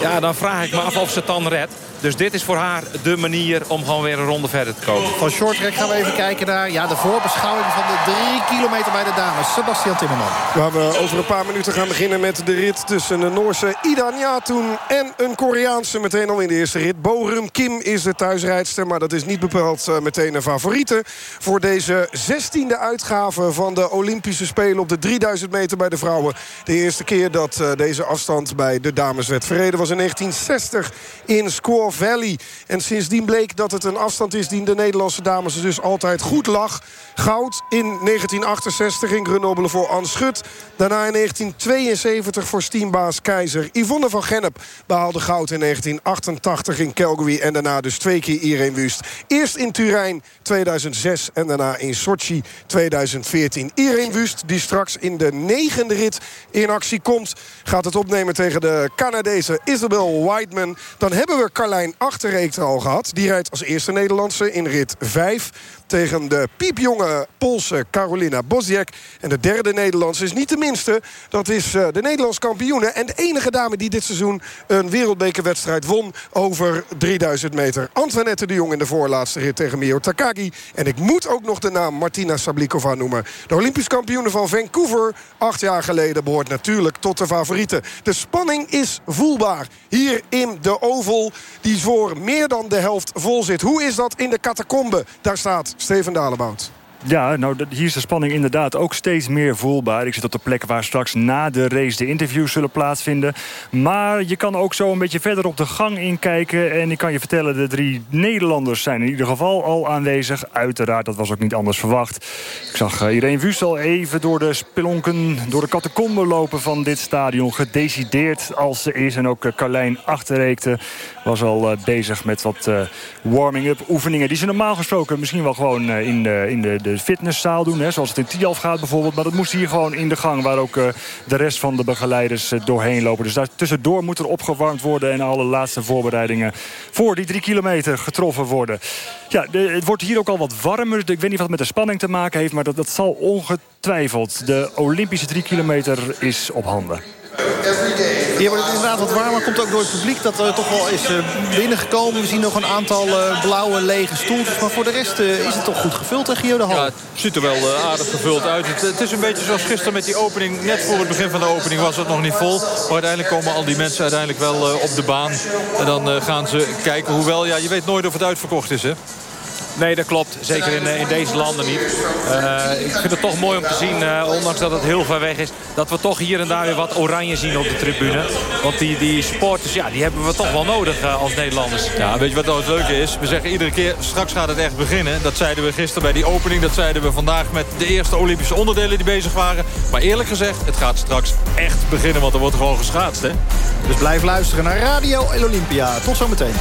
Ja, dan vraag ik me af of ze het dan redt. Dus dit is voor haar de manier om gewoon weer een ronde verder te komen. Van shorttrack gaan we even kijken naar ja, de voorbeschouwing van de drie kilometer bij de dames. Sebastian Timmerman. Waar we over een paar minuten gaan beginnen met de rit tussen een Noorse Ida Njatoen en een Koreaanse. Meteen al in de eerste rit. Borum Kim is de thuisrijdster, maar dat is niet bepaald uh, meteen een favoriete. Voor deze zestiende uitgave van de Olympische Spelen op de 3000 meter bij de vrouwen. De eerste keer dat uh, deze afstand bij de dames werd verreden was in 1960 in Squaw Valley. En sindsdien bleek dat het een afstand is die de Nederlandse dames dus altijd goed lag. Goud in 1968 in Grenoble voor Anne Schut. Daarna in 1972 voor teambaas Keizer. Yvonne van Gennep behaalde goud in 1988 in Calgary. En daarna dus twee keer Irene Wust. Eerst in Turijn 2006 en daarna in Sochi 2014. Irene Wust die straks in de negende rit in actie komt. Gaat het opnemen tegen de Canadese Isabel Whiteman. Dan hebben we Carlijn Achterreek al gehad. Die rijdt als eerste Nederlandse in rit 5 tegen de piepjonge Poolse Carolina Bosjek. En de derde Nederlandse is niet de minste. Dat is uh, de Nederlands kampioene. En de enige dame die dit seizoen een wereldbekerwedstrijd won over 3000 meter. Antoinette de Jong in de voorlaatste rit tegen Mio Takagi. En ik moet ook nog de naam Martina Sablikova noemen. De Olympisch kampioene van Vancouver. Acht jaar geleden behoort natuurlijk tot de favorieten. De spanning is voelbaar. Hier in de Oval die voor meer dan de helft vol zit. Hoe is dat in de catacombe? Daar staat Steven Dalebout. Ja, nou, hier is de spanning inderdaad ook steeds meer voelbaar. Ik zit op de plek waar straks na de race de interviews zullen plaatsvinden. Maar je kan ook zo een beetje verder op de gang inkijken. En ik kan je vertellen, de drie Nederlanders zijn in ieder geval al aanwezig. Uiteraard, dat was ook niet anders verwacht. Ik zag uh, Irene Wust al even door de spelonken, door de catacomben lopen van dit stadion. Gedecideerd als ze is. En ook uh, Carlijn Achterreekte was al uh, bezig met wat warming-up oefeningen. Die ze normaal gesproken misschien wel gewoon in de, in de de fitnesszaal doen. Hè, zoals het in Tialf gaat bijvoorbeeld. Maar dat moest hier gewoon in de gang waar ook uh, de rest van de begeleiders uh, doorheen lopen. Dus daar tussendoor moet er opgewarmd worden. En alle laatste voorbereidingen voor die drie kilometer getroffen worden. Ja, het wordt hier ook al wat warmer. Ik weet niet wat het met de spanning te maken heeft. Maar dat, dat zal ongetwijfeld. De Olympische drie kilometer is op handen. Hier wordt inderdaad wat warmer. Komt ook door het publiek dat er toch wel is uh, binnengekomen. We zien nog een aantal uh, blauwe lege stoeltjes. Maar voor de rest uh, is het toch goed gevuld tegen Gio de Hal? Ja, het ziet er wel aardig gevuld uit. Het, het, is een beetje zoals gisteren met die opening. Net voor het begin van de opening was het nog niet vol. Maar uiteindelijk komen al die mensen uiteindelijk wel op de baan. En dan gaan ze kijken. Hoewel, ja, je weet nooit of het uitverkocht is, hè? Nee, dat klopt. Zeker in, in deze landen niet. Uh, ik vind het toch mooi om te zien, uh, ondanks dat het heel ver weg is... dat we toch hier en daar weer wat oranje zien op de tribune. Want die, die sporters, ja, die hebben we toch wel nodig uh, als Nederlanders. Ja, weet je wat nou het leuke is? We zeggen iedere keer, straks gaat het echt beginnen. Dat zeiden we gisteren bij die opening. Dat zeiden we vandaag met de eerste Olympische onderdelen die bezig waren. Maar eerlijk gezegd, het gaat straks echt beginnen. Want er wordt gewoon geschaatst, hè? Dus blijf luisteren naar Radio El Olympia. Tot zometeen.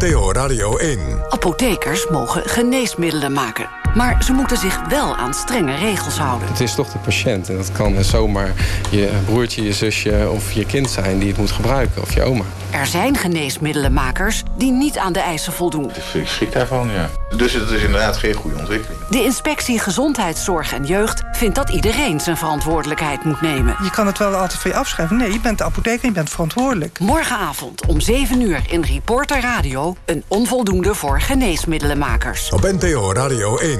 NTO Radio 1. Apothekers mogen geneesmiddelen maken. Maar ze moeten zich wel aan strenge regels houden. Het is toch de patiënt. En dat kan zomaar je broertje, je zusje of je kind zijn die het moet gebruiken. Of je oma. Er zijn geneesmiddelenmakers die niet aan de eisen voldoen. Ik schrik daarvan, ja. Dus het is inderdaad geen goede ontwikkeling. De inspectie Gezondheidszorg en Jeugd vindt dat iedereen zijn verantwoordelijkheid moet nemen. Je kan het wel altijd van je afschrijven. Nee, je bent de apotheker en je bent verantwoordelijk. Morgenavond om 7 uur in Reporter Radio... een onvoldoende voor geneesmiddelenmakers. Op NTO Radio 1.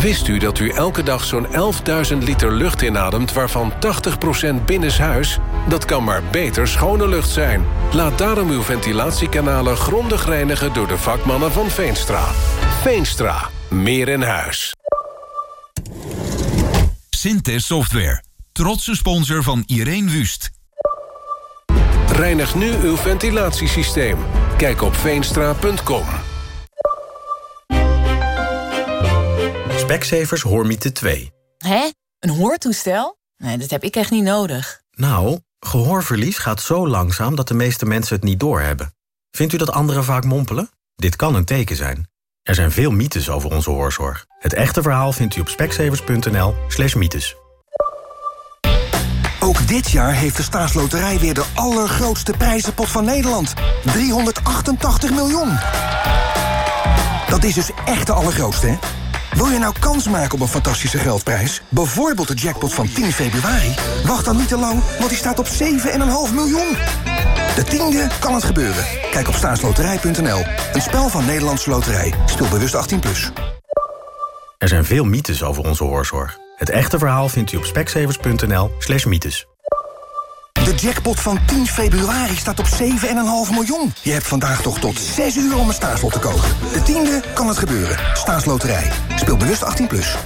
Wist u dat u elke dag zo'n 11.000 liter lucht inademt... waarvan 80% binnenshuis? Dat kan maar beter schone lucht zijn. Laat daarom uw ventilatiekanalen grondig reinigen... door de vakmannen van Veenstra. Veenstra. Meer in huis. Synthes Software. Trotse sponsor van Irene Wust. Reinig nu uw ventilatiesysteem. Kijk op veenstra.com. Specsavers Hoormiete 2. Hè? Een hoortoestel? Nee, dat heb ik echt niet nodig. Nou, gehoorverlies gaat zo langzaam dat de meeste mensen het niet doorhebben. Vindt u dat anderen vaak mompelen? Dit kan een teken zijn. Er zijn veel mythes over onze hoorzorg. Het echte verhaal vindt u op specsavers.nl slash mythes. Ook dit jaar heeft de staatsloterij weer de allergrootste prijzenpot van Nederland. 388 miljoen. Dat is dus echt de allergrootste, hè? Wil je nou kans maken op een fantastische geldprijs? Bijvoorbeeld de jackpot van 10 februari? Wacht dan niet te lang, want die staat op 7,5 miljoen. De tiende kan het gebeuren. Kijk op staatsloterij.nl. Een spel van Nederlandse Loterij. Speel bewust 18+. Plus. Er zijn veel mythes over onze hoorzorg. Het echte verhaal vindt u op speksevers.nl slash mythes. De jackpot van 10 februari staat op 7,5 miljoen. Je hebt vandaag toch tot 6 uur om een staatslot te kopen. De tiende kan het gebeuren. Staatsloterij. Speel bewust 18+. Plus.